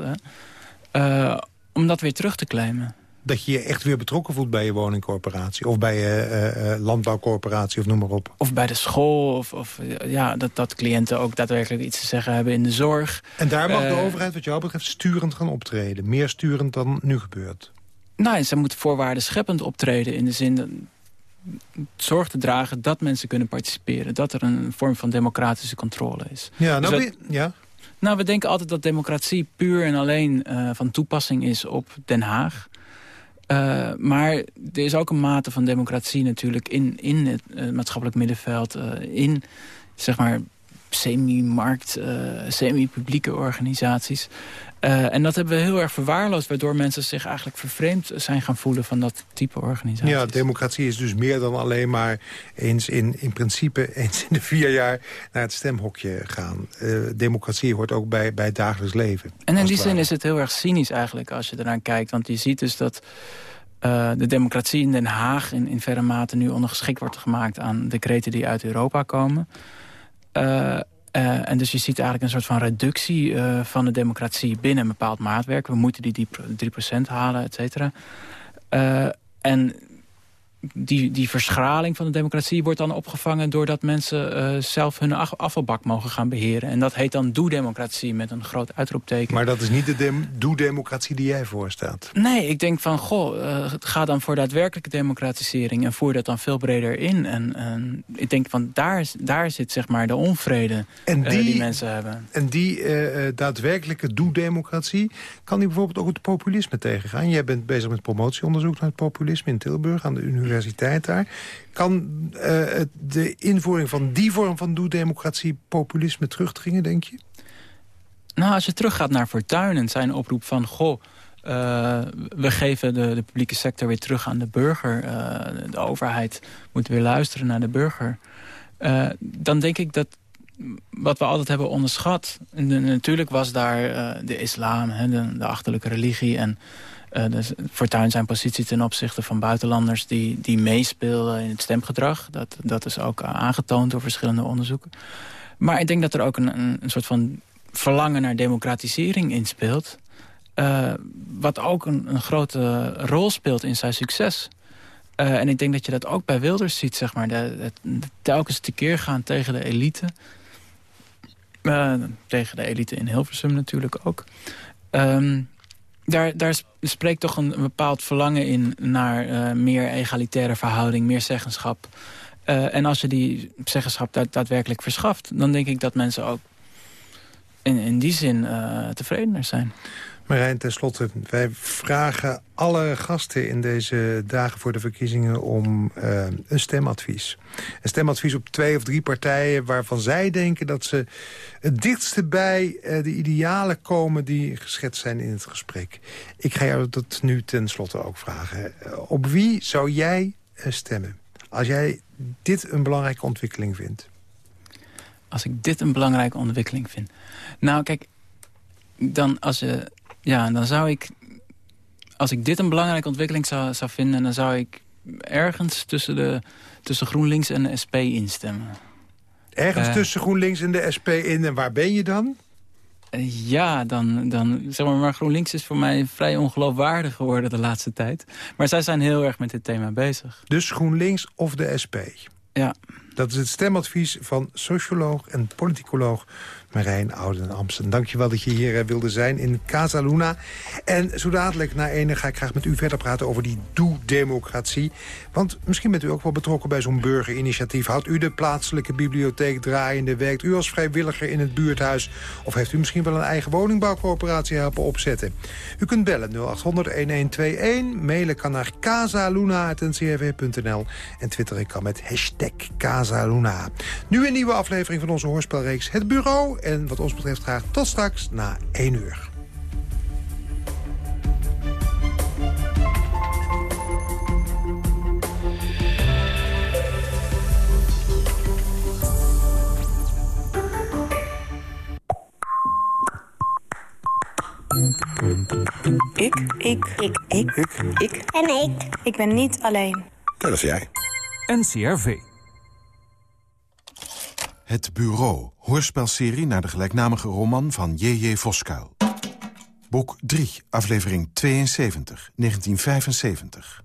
Uh, om dat weer terug te claimen. Dat je je echt weer betrokken voelt bij je woningcorporatie... of bij je uh, landbouwcorporatie of noem maar op. Of bij de school. Of, of ja, dat, dat cliënten ook daadwerkelijk iets te zeggen hebben in de zorg. En daar mag de overheid wat jou betreft sturend gaan optreden. Meer sturend dan nu gebeurt. Nou, ze moet voorwaarden scheppend optreden in de zin... Zorg te dragen dat mensen kunnen participeren. Dat er een vorm van democratische controle is. Ja, nou, dus dat, ja. nou we denken altijd dat democratie puur en alleen uh, van toepassing is op Den Haag. Uh, maar er is ook een mate van democratie natuurlijk in, in het uh, maatschappelijk middenveld. in, zeg maar, semi-markt, semi-publieke organisaties. Uh, en dat hebben we heel erg verwaarloosd... waardoor mensen zich eigenlijk vervreemd zijn gaan voelen... van dat type organisatie. Ja, democratie is dus meer dan alleen maar... eens in, in principe eens in de vier jaar naar het stemhokje gaan. Uh, democratie hoort ook bij, bij het dagelijks leven. En in die zin is het heel erg cynisch eigenlijk als je eraan kijkt. Want je ziet dus dat... Uh, de democratie in Den Haag in, in verre mate nu ondergeschikt wordt gemaakt... aan decreten die uit Europa komen... Uh, Uh, en dus je ziet eigenlijk een soort van reductie uh, van de democratie binnen een bepaald maatwerk. We moeten die 3% halen, et cetera. En die, die verschraling van de democratie wordt dan opgevangen... doordat mensen uh, zelf hun afvalbak mogen gaan beheren. En dat heet dan doe-democratie met een groot uitroepteken. Maar dat is niet de dem doe-democratie die jij voorstaat? Nee, ik denk van, goh, uh, ga dan voor daadwerkelijke democratisering... en voer dat dan veel breder in. En, en ik denk van, daar, daar zit zeg maar de onvrede en die, uh, die mensen hebben. En die daadwerkelijke doe-democratie... kan die bijvoorbeeld ook het populisme tegengaan? Jij bent bezig met promotieonderzoek naar het populisme in Tilburg... aan de universiteit universiteit daar. Kan uh, de invoering van die vorm van doe-democratie populisme terugdringen, denk je? Nou, als je teruggaat naar Fortuyn en zijn oproep van... goh, uh, we geven de, de, publieke sector weer terug aan de burger. Uh, de overheid moet weer luisteren naar de burger. dan denk ik dat wat we altijd hebben onderschat... En, natuurlijk was daar de islam, hè, de, de achterlijke religie... en uh, dus Fortuyn zijn positie ten opzichte van buitenlanders die, die meespelen in het stemgedrag. Dat, dat is ook aangetoond door verschillende onderzoeken. Maar ik denk dat er ook een, een, soort van verlangen naar democratisering inspeelt. Uh, wat ook een, een, grote rol speelt in zijn succes. Uh, en ik denk dat je dat ook bij Wilders ziet, zeg maar. De, de, de telkens tekeer gaan tegen de elite. tegen de elite in Hilversum natuurlijk ook. Um, daar, daar spreekt toch een, bepaald verlangen in naar uh, meer egalitaire verhouding, meer zeggenschap. Uh, en als je die zeggenschap daad, daadwerkelijk verschaft, dan denk ik dat mensen ook in, in die zin uh, tevredener zijn. Marijn, tenslotte, wij vragen alle gasten in deze dagen voor de verkiezingen om uh, een stemadvies. Een stemadvies op twee of drie partijen waarvan zij denken dat ze het dichtste bij uh, de idealen komen die geschetst zijn in het gesprek. Ik ga jou dat nu tenslotte ook vragen. Uh, op wie zou jij stemmen als jij dit een belangrijke ontwikkeling vindt? Als ik dit een belangrijke ontwikkeling vind? Nou, kijk, dan als je ja, dan zou ik als ik dit een belangrijke ontwikkeling zou, zou vinden... dan zou ik ergens tussen, de, tussen GroenLinks en de SP instemmen. Ergens Eh. tussen GroenLinks en de SP in. En waar ben je dan? Eh, Ja, dan, dan zeg maar, maar GroenLinks is voor mij vrij ongeloofwaardig geworden de laatste tijd. Maar zij zijn heel erg met dit thema bezig. Dus GroenLinks of de SP? Ja, Dat is het stemadvies van socioloog en politicoloog Marijn Ouden-Amsten. Dankjewel dat je hier eh, wilde zijn in Casa Luna. En zo dadelijk na ene ga ik graag met u verder praten over die doe-democratie. Want misschien bent u ook wel betrokken bij zo'n burgerinitiatief. Houdt u de plaatselijke bibliotheek draaiende? Werkt u als vrijwilliger in het buurthuis? Of heeft u misschien wel een eigen woningbouwcoöperatie helpen opzetten? U kunt bellen 0800-1121. Mailen kan naar casaluna.ncrv.nl. En twitteren kan met hashtag Casaluna. Nu een nieuwe aflevering van onze hoorspelreeks Het Bureau. En wat ons betreft graag tot straks na 1 uur. Ik. Ik. Ik. Ik. Ik. En ik. Ik ben niet alleen. Dat is jij. NCRV. Het Bureau, hoorspelserie naar de gelijknamige roman van J.J. Voskuil. Boek 3, aflevering 72, 1975.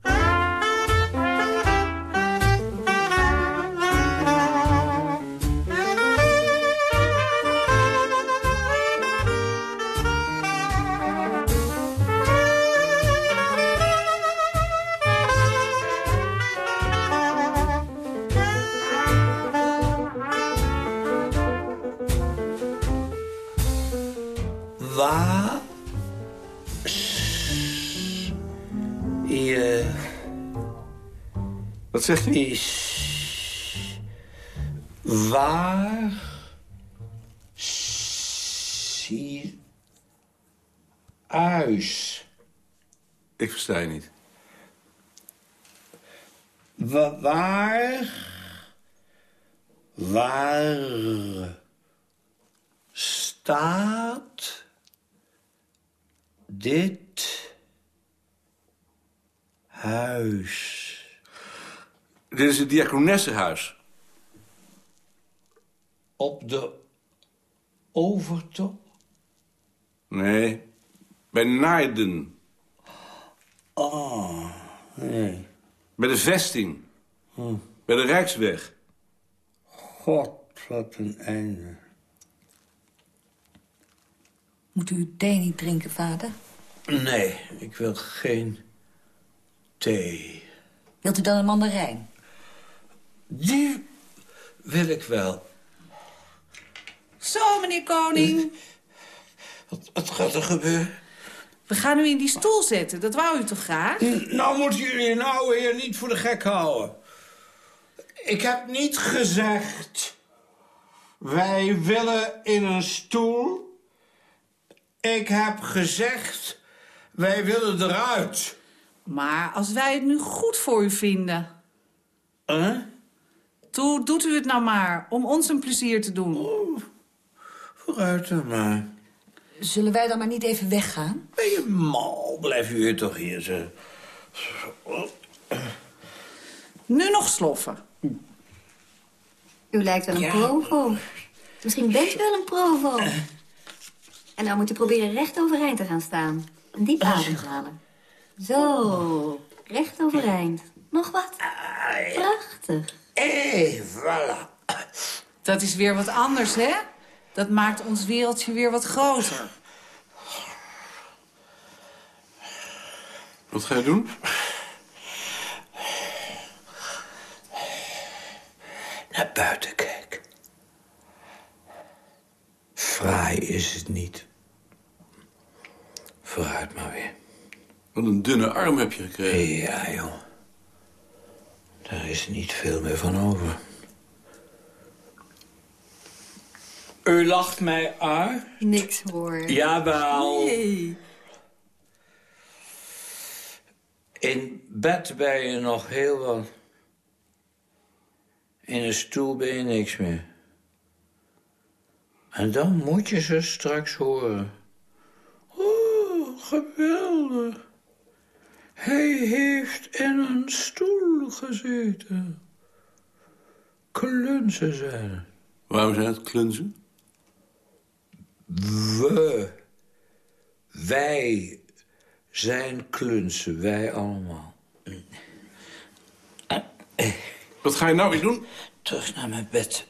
Zegt u? is waar zie huis Ik versta je niet. Wa- waar waar staat dit huis? Dit is het diakonessenhuis. Op de overtocht? Nee, bij Naarden. Oh, nee. Bij de vesting. Bij de Rijksweg. God, wat een einde. Moet u thee niet drinken, vader? Nee, ik wil geen thee. Wilt u dan een mandarijn? Die wil ik wel. Zo, meneer Koning. Wat, wat gaat er gebeuren? We gaan u in die stoel zetten. Dat wou u toch graag? Nou moeten jullie een ouwe heer niet voor de gek houden. Ik heb niet gezegd... wij willen in een stoel. Ik heb gezegd... wij willen eruit. Maar als wij het nu goed voor u vinden... Huh? Toe, doet u het nou maar, om ons een plezier te doen. Vooruit dan maar. Zullen wij dan maar niet even weggaan? Ben je mal? Blijf u hier toch hier zo. Nu nog sloffen. U lijkt wel een provo. Misschien bent u wel een provo. En nou moet u proberen recht overeind te gaan staan. En diep ademhalen. Zo, recht overeind. Nog wat? Prachtig. Hé, voilà. Dat is weer wat anders, hè? Dat maakt ons wereldje weer wat groter. Wat ga je doen? Naar buiten kijken. Fraai is het niet. Vooruit maar weer. Wat een dunne arm heb je gekregen. Ja, joh. Daar is niet veel meer van over. U lacht mij uit? Niks hoor. Jawel. Nee. In bed ben je nog heel wat. In een stoel ben je niks meer. En dan moet je ze straks horen. Oh, geweldig. Die heeft in een stoel gezeten. Klunzen zijn. Waarom zijn het klunzen? We. Wij zijn klunzen, wij allemaal. Wat ga je nou weer doen? Terug naar mijn bed.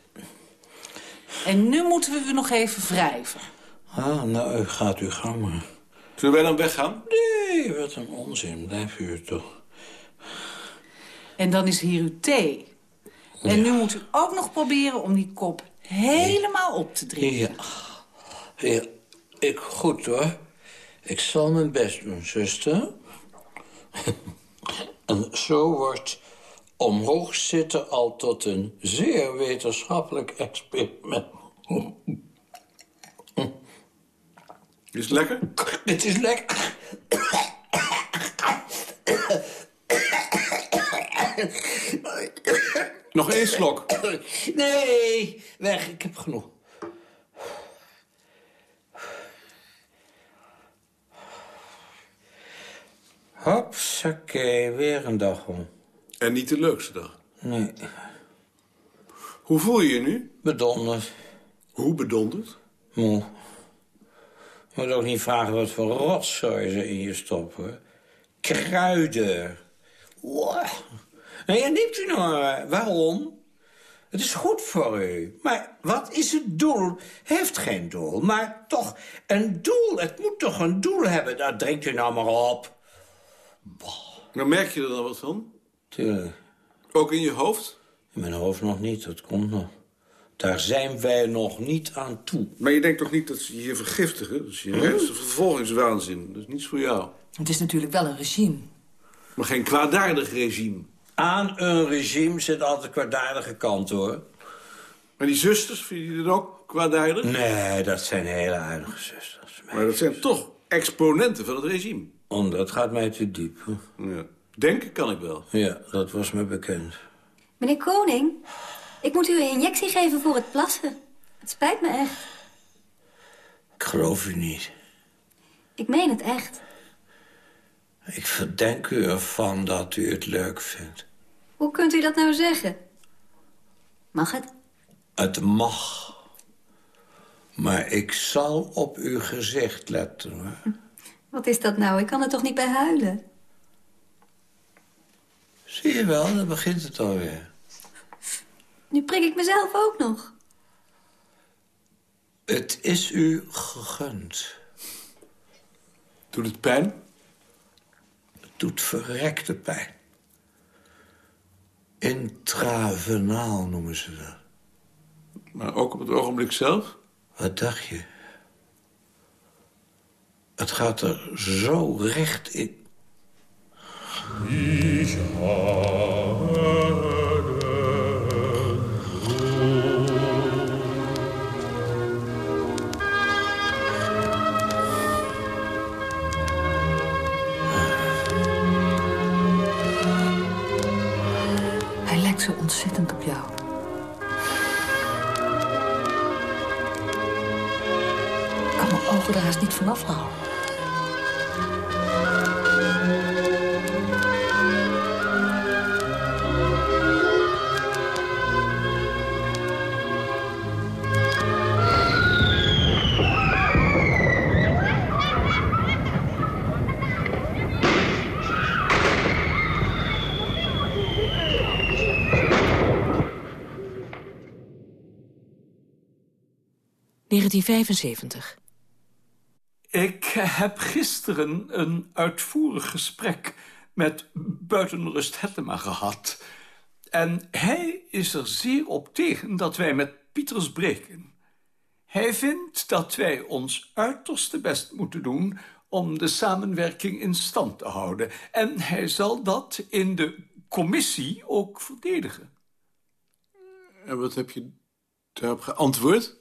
En nu moeten we nog even wrijven. Ah, nou, gaat u gang maar. Zullen wij dan weggaan? Nee, wat een onzin. Blijf u toch. En dan is hier uw thee. En nu moet u ook nog proberen om die kop helemaal op te drinken. Ja. ja. Ik goed hoor. Ik zal mijn best doen, zuster. en zo wordt omhoog zitten al tot een zeer wetenschappelijk experiment. Is het lekker? Het is lekker. Nog één slok. Nee, weg. Ik heb genoeg. Hopsakee, weer een dag om. En niet de leukste dag. Nee, Hoe voel je je nu? bedonderd. Hoe bedonderd? Moe. Je moet ook niet vragen wat voor rotzooi ze in je stoppen. Kruiden. Wow. Nee, en neemt u nou maar. Waarom? Het is goed voor u. Maar wat is het doel? Heeft geen doel. Maar toch, een doel. Het moet toch een doel hebben. Daar drinkt u nou maar op. Nou merk je er dan wat van? Tuurlijk. Ook in je hoofd? In mijn hoofd nog niet, dat komt nog. Daar zijn wij nog niet aan toe. Maar je denkt toch niet dat ze je vergiftigen? Dat is je ergste vervolgingswaanzin. Dat is niets voor jou. Het is natuurlijk wel een regime. Maar geen kwaadaardig regime. Aan een regime zit altijd kwaadaardige kant, hoor. Maar die zusters, vind je dat ook kwaadaardig? Nee, dat zijn hele aardige zusters. Maar dat zijn toch exponenten van het regime. Oh, dat gaat mij te diep. Ja. Denken kan ik wel. Ja, dat was me bekend. Meneer Koning, ik moet u een injectie geven voor het plassen. Het spijt me echt. Ik geloof u niet. Ik meen het echt. Ik verdenk u ervan dat u het leuk vindt. Hoe kunt u dat nou zeggen? Mag het? Het mag. Maar ik zal op uw gezicht letten, hoor. Wat is dat nou? Ik kan er toch niet bij huilen? Zie je wel, dan begint het alweer. Nu prik ik mezelf ook nog. Het is u gegund. Doet het pijn? Het doet verrekte pijn. Intravenaal noemen ze dat. Maar ook op het ogenblik zelf? Wat dacht je? Het gaat er zo recht in. Hij vanaf houden. Ik heb gisteren een uitvoerig gesprek met buitenrust Hettema gehad. En hij is er zeer op tegen dat wij met Pieters breken. Hij vindt dat wij ons uiterste best moeten doen om de samenwerking in stand te houden. En hij zal dat in de commissie ook verdedigen. En wat heb je daarop geantwoord?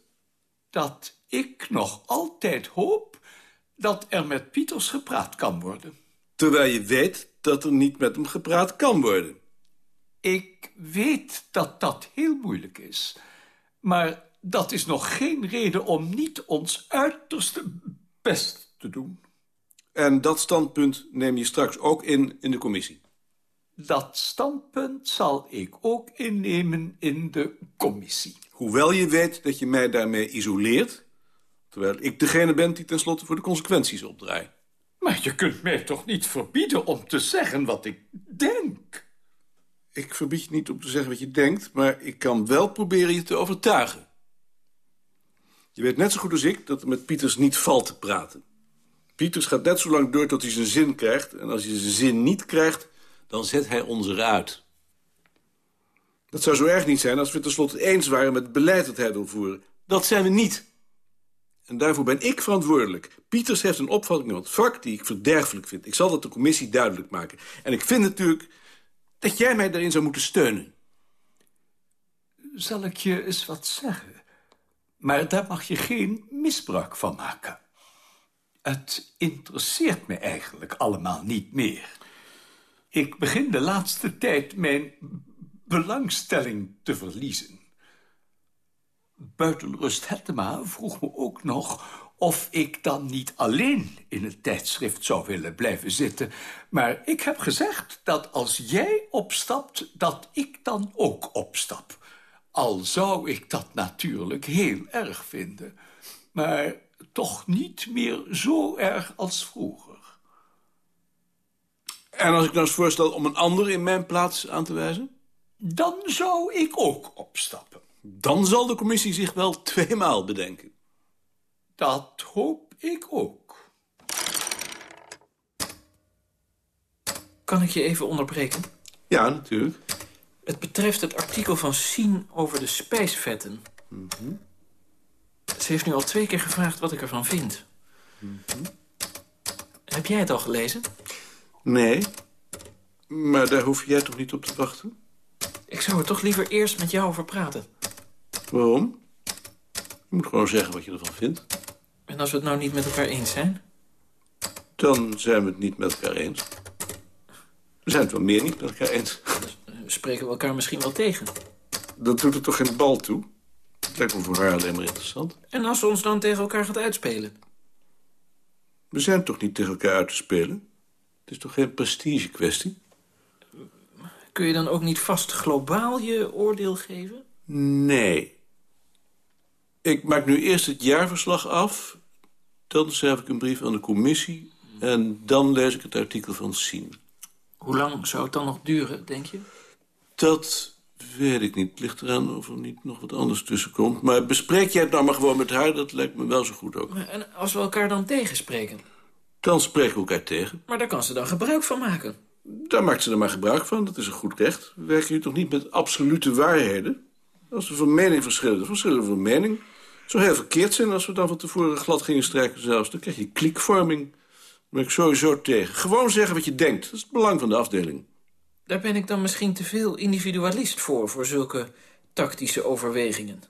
Dat ik nog altijd hoop dat er met Pieters gepraat kan worden. Terwijl je weet dat er niet met hem gepraat kan worden. Ik weet dat dat heel moeilijk is. Maar dat is nog geen reden om niet ons uiterste best te doen. En dat standpunt neem je straks ook in in de commissie. Dat standpunt zal ik ook innemen in de commissie. Hoewel je weet dat je mij daarmee isoleert... terwijl ik degene ben die tenslotte voor de consequenties opdraait. Maar je kunt mij toch niet verbieden om te zeggen wat ik denk? Ik verbied je niet om te zeggen wat je denkt... maar ik kan wel proberen je te overtuigen. Je weet net zo goed als ik dat er met Pieters niet valt te praten. Pieters gaat net zo lang door tot hij zijn zin krijgt... en als hij zijn zin niet krijgt, dan zet hij ons eruit. Dat zou zo erg niet zijn als we tenslotte eens waren met het beleid dat hij wil voeren. Dat zijn we niet. En daarvoor ben ik verantwoordelijk. Pieters heeft een opvatting in het vak die ik verderfelijk vind. Ik zal dat de commissie duidelijk maken. En ik vind natuurlijk dat jij mij daarin zou moeten steunen. Zal ik je eens wat zeggen? Maar daar mag je geen misbruik van maken. Het interesseert me eigenlijk allemaal niet meer. Ik begin de laatste tijd mijn belangstelling te verliezen. Buitenrust Hettema vroeg me ook nog of ik dan niet alleen in het tijdschrift zou willen blijven zitten. Maar ik heb gezegd dat als jij opstapt, dat ik dan ook opstap. Al zou ik dat natuurlijk heel erg vinden. Maar toch niet meer zo erg als vroeger. En als ik nou eens voorstel om een ander in mijn plaats aan te wijzen? Dan zou ik ook opstappen. Dan zal de commissie zich wel tweemaal bedenken. Dat hoop ik ook. Kan ik je even onderbreken? Ja, natuurlijk. Het betreft het artikel van Sien over de spijsvetten. Mhm. Ze heeft nu al twee keer gevraagd wat ik ervan vind. Mhm. Heb jij het al gelezen? Nee, maar daar hoef jij toch niet op te wachten? Ik zou er toch liever eerst met jou over praten. Waarom? Je moet gewoon zeggen wat je ervan vindt. En als we het nou niet met elkaar eens zijn? Dan zijn we het niet met elkaar eens. We zijn het wel meer niet met elkaar eens. Spreken we elkaar misschien wel tegen? Dat doet er toch geen bal toe? Het lijkt me voor haar alleen maar interessant. En als ze ons dan tegen elkaar gaat uitspelen? We zijn toch niet tegen elkaar uit te spelen? Het is toch geen prestige kwestie? Kun je dan ook niet vast globaal je oordeel geven? Nee. Ik maak nu eerst het jaarverslag af. Dan schrijf ik een brief aan de commissie. En dan lees ik het artikel van Sien. Hoe lang zou het dan nog duren, denk je? Dat weet ik niet. Het ligt eraan of er niet nog wat anders tussen komt. Maar bespreek jij het nou maar gewoon met haar. Dat lijkt me wel zo goed ook. En als we elkaar dan tegenspreken? Dan spreken we elkaar tegen. Maar daar kan ze dan gebruik van maken. Daar maakt ze er maar gebruik van. Dat is een goed recht. We werken hier toch niet met absolute waarheden? Als we van mening verschillen, dan verschillen we van mening. Het zou heel verkeerd zijn als we dan van tevoren glad gingen strijken zelfs. Dan krijg je klikvorming. Daar ben ik sowieso tegen. Gewoon zeggen wat je denkt. Dat is het belang van de afdeling. Daar ben ik dan misschien te veel individualist voor, voor zulke tactische overwegingen.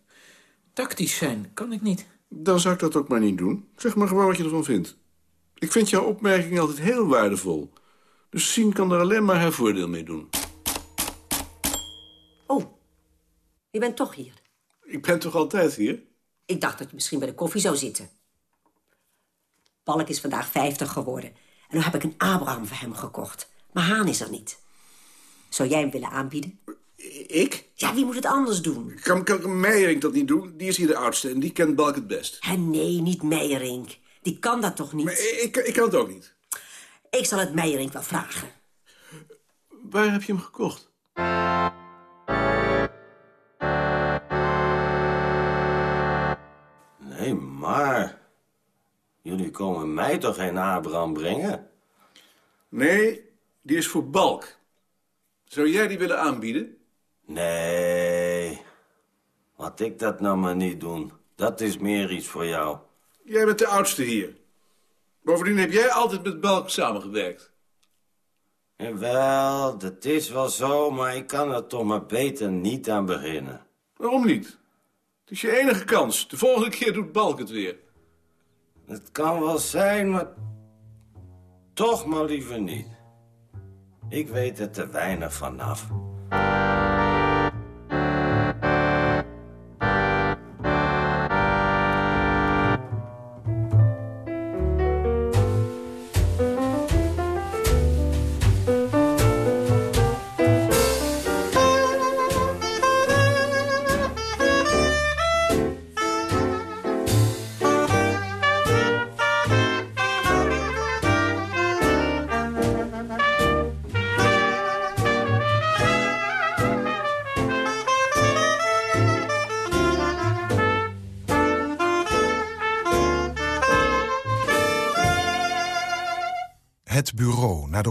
Tactisch zijn kan ik niet. Dan zou ik dat ook maar niet doen. Zeg maar gewoon wat je ervan vindt. Ik vind jouw opmerking altijd heel waardevol. Dus Sien kan er alleen maar haar voordeel mee doen. Oh, je bent toch hier. Ik ben toch altijd hier? Ik dacht dat je misschien bij de koffie zou zitten. Balk is vandaag 50 geworden. En nu heb ik een Abraham voor hem gekocht. Maar Haan is er niet. Zou jij hem willen aanbieden? Ik? Ja, wie moet het anders doen? Kan, kan Meijerink dat niet doen? Die is hier de oudste en die kent Balk het best. Hè, nee, niet Meijerink. Die kan dat toch niet? Maar ik, ik kan het ook niet. Ik zal het Meijerink wel vragen. Waar heb je hem gekocht? Komen mij toch geen Abraham brengen? Nee, die is voor Balk. Zou jij die willen aanbieden? Nee. Laat ik dat nou maar niet doen. Dat is meer iets voor jou. Jij bent de oudste hier. Bovendien heb jij altijd met Balk samengewerkt. Wel, dat is wel zo, maar ik kan er toch maar beter niet aan beginnen. Waarom niet? Het is je enige kans. De volgende keer doet Balk het weer. Het kan wel zijn, maar toch maar liever niet. Ik weet er te weinig vanaf.